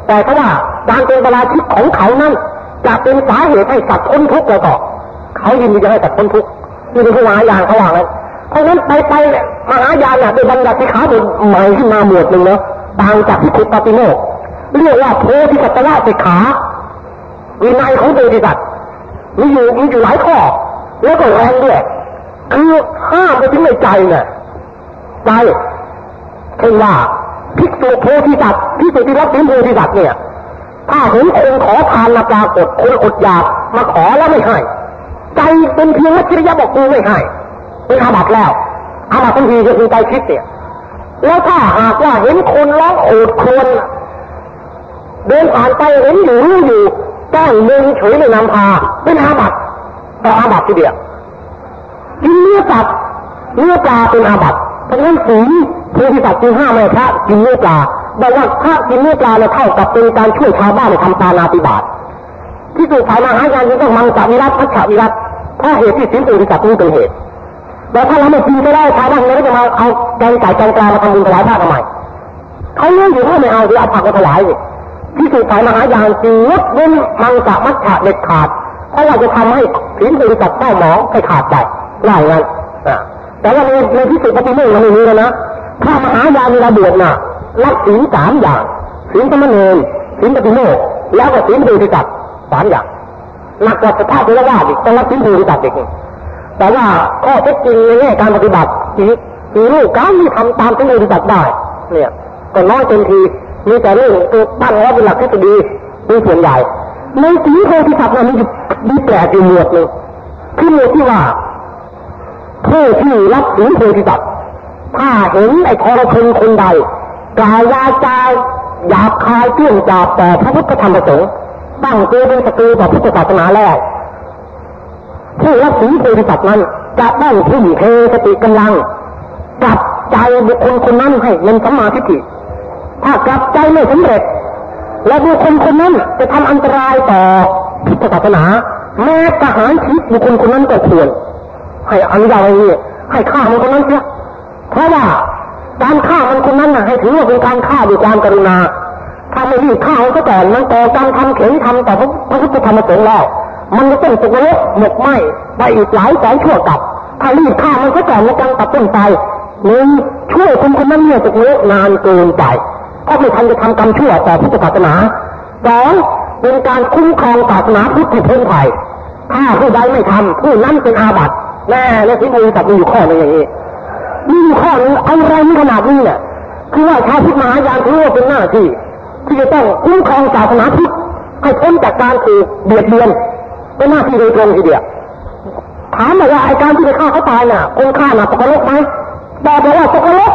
แต่ถ้าว่าการเป็นปราชิตของเขานั้นจะเป็นสาเหตุให้สัตว์พ้นทุกข์แล้วก็เขายินดีจะให้สัตว์พ้นทุกข์นี่เป็นผู้มหายานเขาว่างเพราะนั้นไปไปมหายานเนี่ยเป็นบัญญัติขาบทใหม่ขึ้นมาหมวดหนึ่งเนาะต่างจากที่ขุดปฏิโมกเรียกว่าโพธิสัตว์ละเสขา วินัยของโพธิสัตว์มีอยู่มีอยู่หลายข้อ แล้วก็แรงด้วยคือห้ามไปถึงในใจเนี่ยใจเช่นว่า ภิกษุโพธิสัตว์ที่สุดที่รับสินโพธิสัตว์เนี่ย ถ้าเห็นคนขอทานมาปรากฏคนอดอยากมาขอแล้วไม่ให้ใจเป็นเพียงวัชริยะบอกกูไม่ให้เป็นอาบัติแล้วอาบัติทันทีก็คือใจคิดเนี่ย แล้วถ้าหากว่าเห็นคนร้องโอดครวญเดินผ่านไปเห็นอยู่รู้อยู่แก้งมึงเฉยไม่นำพาเป็นอาบัตต่ออาบัตทีเดียวกินเนื้อสัตว์เนื้อปลาเป็นอาบัตเพราะฉะนั้นศีล โพธิสัตว์จึงห้ามไม่พระกินเนื้อปลาบอกว่าถ้ากินเนื้อปลาเนี่ยเท่ากับเป็นการช่วยชาวบ้านในทำตานาติบาตที่สุดสายมหายานจึงต้องมังสวิรัตพัชวิรัตถ้าเหตุที่ศีลโพธิสัตว์นี้เป็นเหตุแต่ถ้าเราไม่กินก็ได้ชาวบ้านเราก็จะมาเอาแกงไก่แกงปลามาทำบุญถวายพระทำไมเขาเลี้ยงอยู่ก็ไม่เอาเดี๋ยวเอาผักมาถวายสิที่สุดสายมหายานจีงดเว้นมังสะมัชฉะเด็ดขาดเพราะว่าจะทำให้ศีลโพธิสัตว์เต้าหมองให้ขาดไปไล่งั้นแต่ว่าในในที่สุดปฏิโมกข์เราไม่มีแล้วนะ ถ้ามหายามีระเบียบน่ะรักศีลสามอย่างศีลสมณเณรศีลปฏิโมกข์แล้วก็ศีลโพธิสัตว์สามอย่างหนักกว่าสภาพเทรวาสอีกต้องรักศีลโพธิสัตว์อีกแต่ว่าข้อเท็จจริงในแง่การปฏิบัติทีมีลูกการที่ทำตามที่โพธิสัตว์ได้ เนี่ย ก็น้อยเต็มทีมีแต่เรื่องตัวตั้งไว้เป็นหลักทฤษฎีเป็นส่วนใหญ่ในสีโพธิสัตว์มันมีมีแปลกอยู่หมวดหนึ่งคือหมวดที่ว่าผู้ที่รับสีโพธิสัตว์ ถ้าเห็นไอ้ทรชนคนใดกล่าววาจาหยาบคายเตี้ยนจาบต่อพระพุทธธรรมประสงค์ตั้งตัวเป็นศัตรูต่อพุทธศาสนาแล้วผู้รับสีโพธิสัตว์นั้นจะต้องทุ่มเทสติกำลังกับใจบุคคลคนนั้นให้เป็นสัมมาทิฏฐิถ้ากลับใจไม่สำเร็จ และบุคคลคนนั้นจะทำอันตรายต่อพุทธศาสนาแม้ทหารชีวิตบุคคลคนนั้นก็ควรให้อนุญาตอะไรให้ฆ่ามันคนนั้นเสีย เพราะว่าการฆ่ามันคนนั้นน่ะให้ถือว่าเป็นการฆ่าด้วยความกรุณา ถ้าไม่รีบฆ่าเขาก่อนมันต่อการทำเข็นทำต่พระพุทธธรรมสงฆ์แล้ว มันจะต้องตกนรกหมกไหมไปอีกหลายแสนชั่วกับ ถ้ารีบฆ่ามันก็ก่อนในการตัดต้นไปหนึ่งช่วยคนคนนั้นเนี่ยตกนรกนานเกินไปก็ไม่ทันจะทำกรรมชั่วต่อพุทธศาสนาสองเป็นการคุ้มครองศาสนาพุทธเพ้นภัยถ้าผู้ใดไม่ทำผู้นั้นเป็นอาบัติแน่และที่มูลสัตว์มีอยู่ข้อนึงอย่างนี้ มีอยู่ข้อนึงเอาไรขนาดนี้เนี่ยคือว่าชาวพุทธมหายานถือว่าเป็นหน้าที่ ที่จะต้องคุ้มครองศาสนาพุทธให้พ้นจากการถูกเบียดเบียนเป็นหน้าที่โดยตรงทีเดียวถามว่าไอ้การที่ไปฆ่าเขาตายน่ะคนฆ่าน่ะตกนรกไหมแต่บอกว่าตกนรก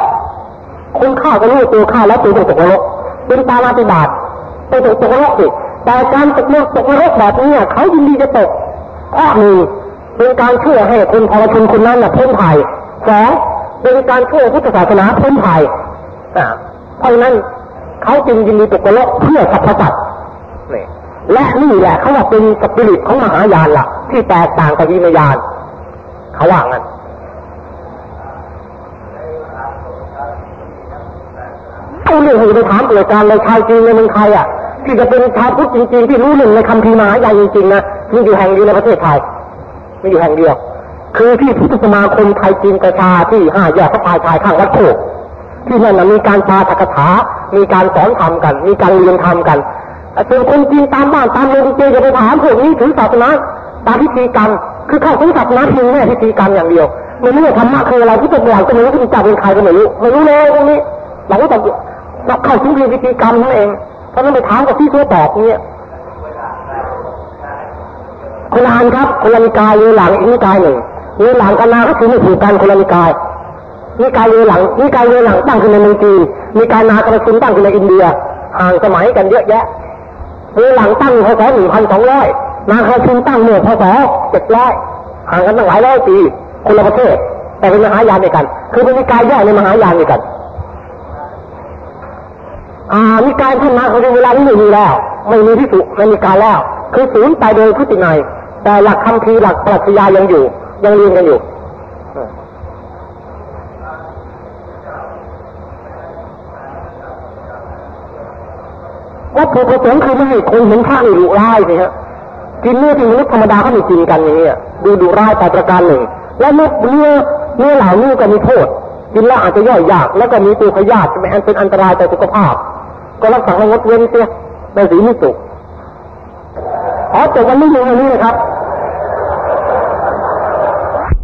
คนฆ่าก็รู้ตัวฆ่าแล้วตัวตกนรกเป็นตาลาติบาตไปตกตกนรกสิแต่การตกนรกตกนรกแบบนี้เขายินดีจะตกเพราะมีเป็นการช่วยให้คนพอชนคนนั้นน่ะพ้นภัยสอง เป็นการช่วยพุทธศาสนาพ้นภัยเพราะนั้นเขาจึงยินดีตกนรกเพื่อสัพพสัตและนี่แหละเขาว่าเป็นสปิริตของมหายานล่ะ ที่แตกต่างกับวิมยานเขาว่างั้นเอาเรื่องอื่นไปถามเกิดการในชาวจีนในเมืองไทยอะที่จะเป็นชาวพุทธจริงๆที่รู้เรื่องในคำพีมหายานจริงๆนะมีอยู่แห่งเดียวในประเทศไทยมีอยู่แห่งเดียว คือที่พุทธสมาคมไทยจีนกระชาที่ห้าแยกพระพายชายข้างวัดโคกที่นั่นมีการปาตกถา มีการสอนธรรมกัน มีการเรียนธรรมกันส่วนคนจีนตามบ้านตามเมืองเจจะไปถามพวกนี้ถือศาสนาตามพิธีกรรม คือเข้าถึงศาสนาเพียงแค่พิธีกรรมอย่างเดียวไม่รู้ว่าธรรมะคืออะไรที่ตัวอย่างก็ไม่รู้ที่จะเป็นใครก็ไม่รู้ไม่รู้เลยตรงนี้เราก็ต้องเข้าถึงเพียงพิธีกรรมนั่นเองเพราะนั้นไปถามกับที่ตัวตอบเนี่ยคนละอันครับคนละนิกายเรือหลังอีกนิกายหนึ่ง เรือหลังกันนาก็คือไม่ถูกกันคนละนิกายนิกายเรือหลังนิกายเรือหลังตั้งขึ้นในเมืองจีนนิกายนากระสุนตั้งขึ้นในอินเดียห่างสมัยกันเยอะแยะเรือหลังตั้งพศหนึ่งพันสองร้อยนากระสุนตั้งเมื่อพศเจ็ดร้อยห่างกันตั้งหลายร้อยปีคนละประเทศ แต่เป็นมหายานเดียวกัน คือเป็นนิกายย่อยในมหายานเดียวกันอ่านิกายท่านมาเขาในเวลานี้ไม่มีแล้ว ไม่มีที่สุในนิกายแล้ว คือศูนย์ไปโดยพุทธินัยแต่หลักคำพีหลักปรัชญายังอยู่ ยังเรียนกันอยู่วัตถุประสงค์คือไม่ให้คนเห็นข้าในดุร้ายสิฮะกินเนื้อที่มนุษย์ธรรมดาเขาไม่กินกันอย่างนี้ดูดุร้ายแต่ประการหนึ่ง และเนื้อเนื้อเนื้อเหล่านี้ก็มีโทษ กินแล้วอาจจะย่อยยาก แล้วก็มีตัวขยาธิเป็นอันตรายต่อสุขภาพ ก็รักษาให้งดเว้นเสียในสีมิสุขขอจบวันนี้เพียงเท่านี้นะครับ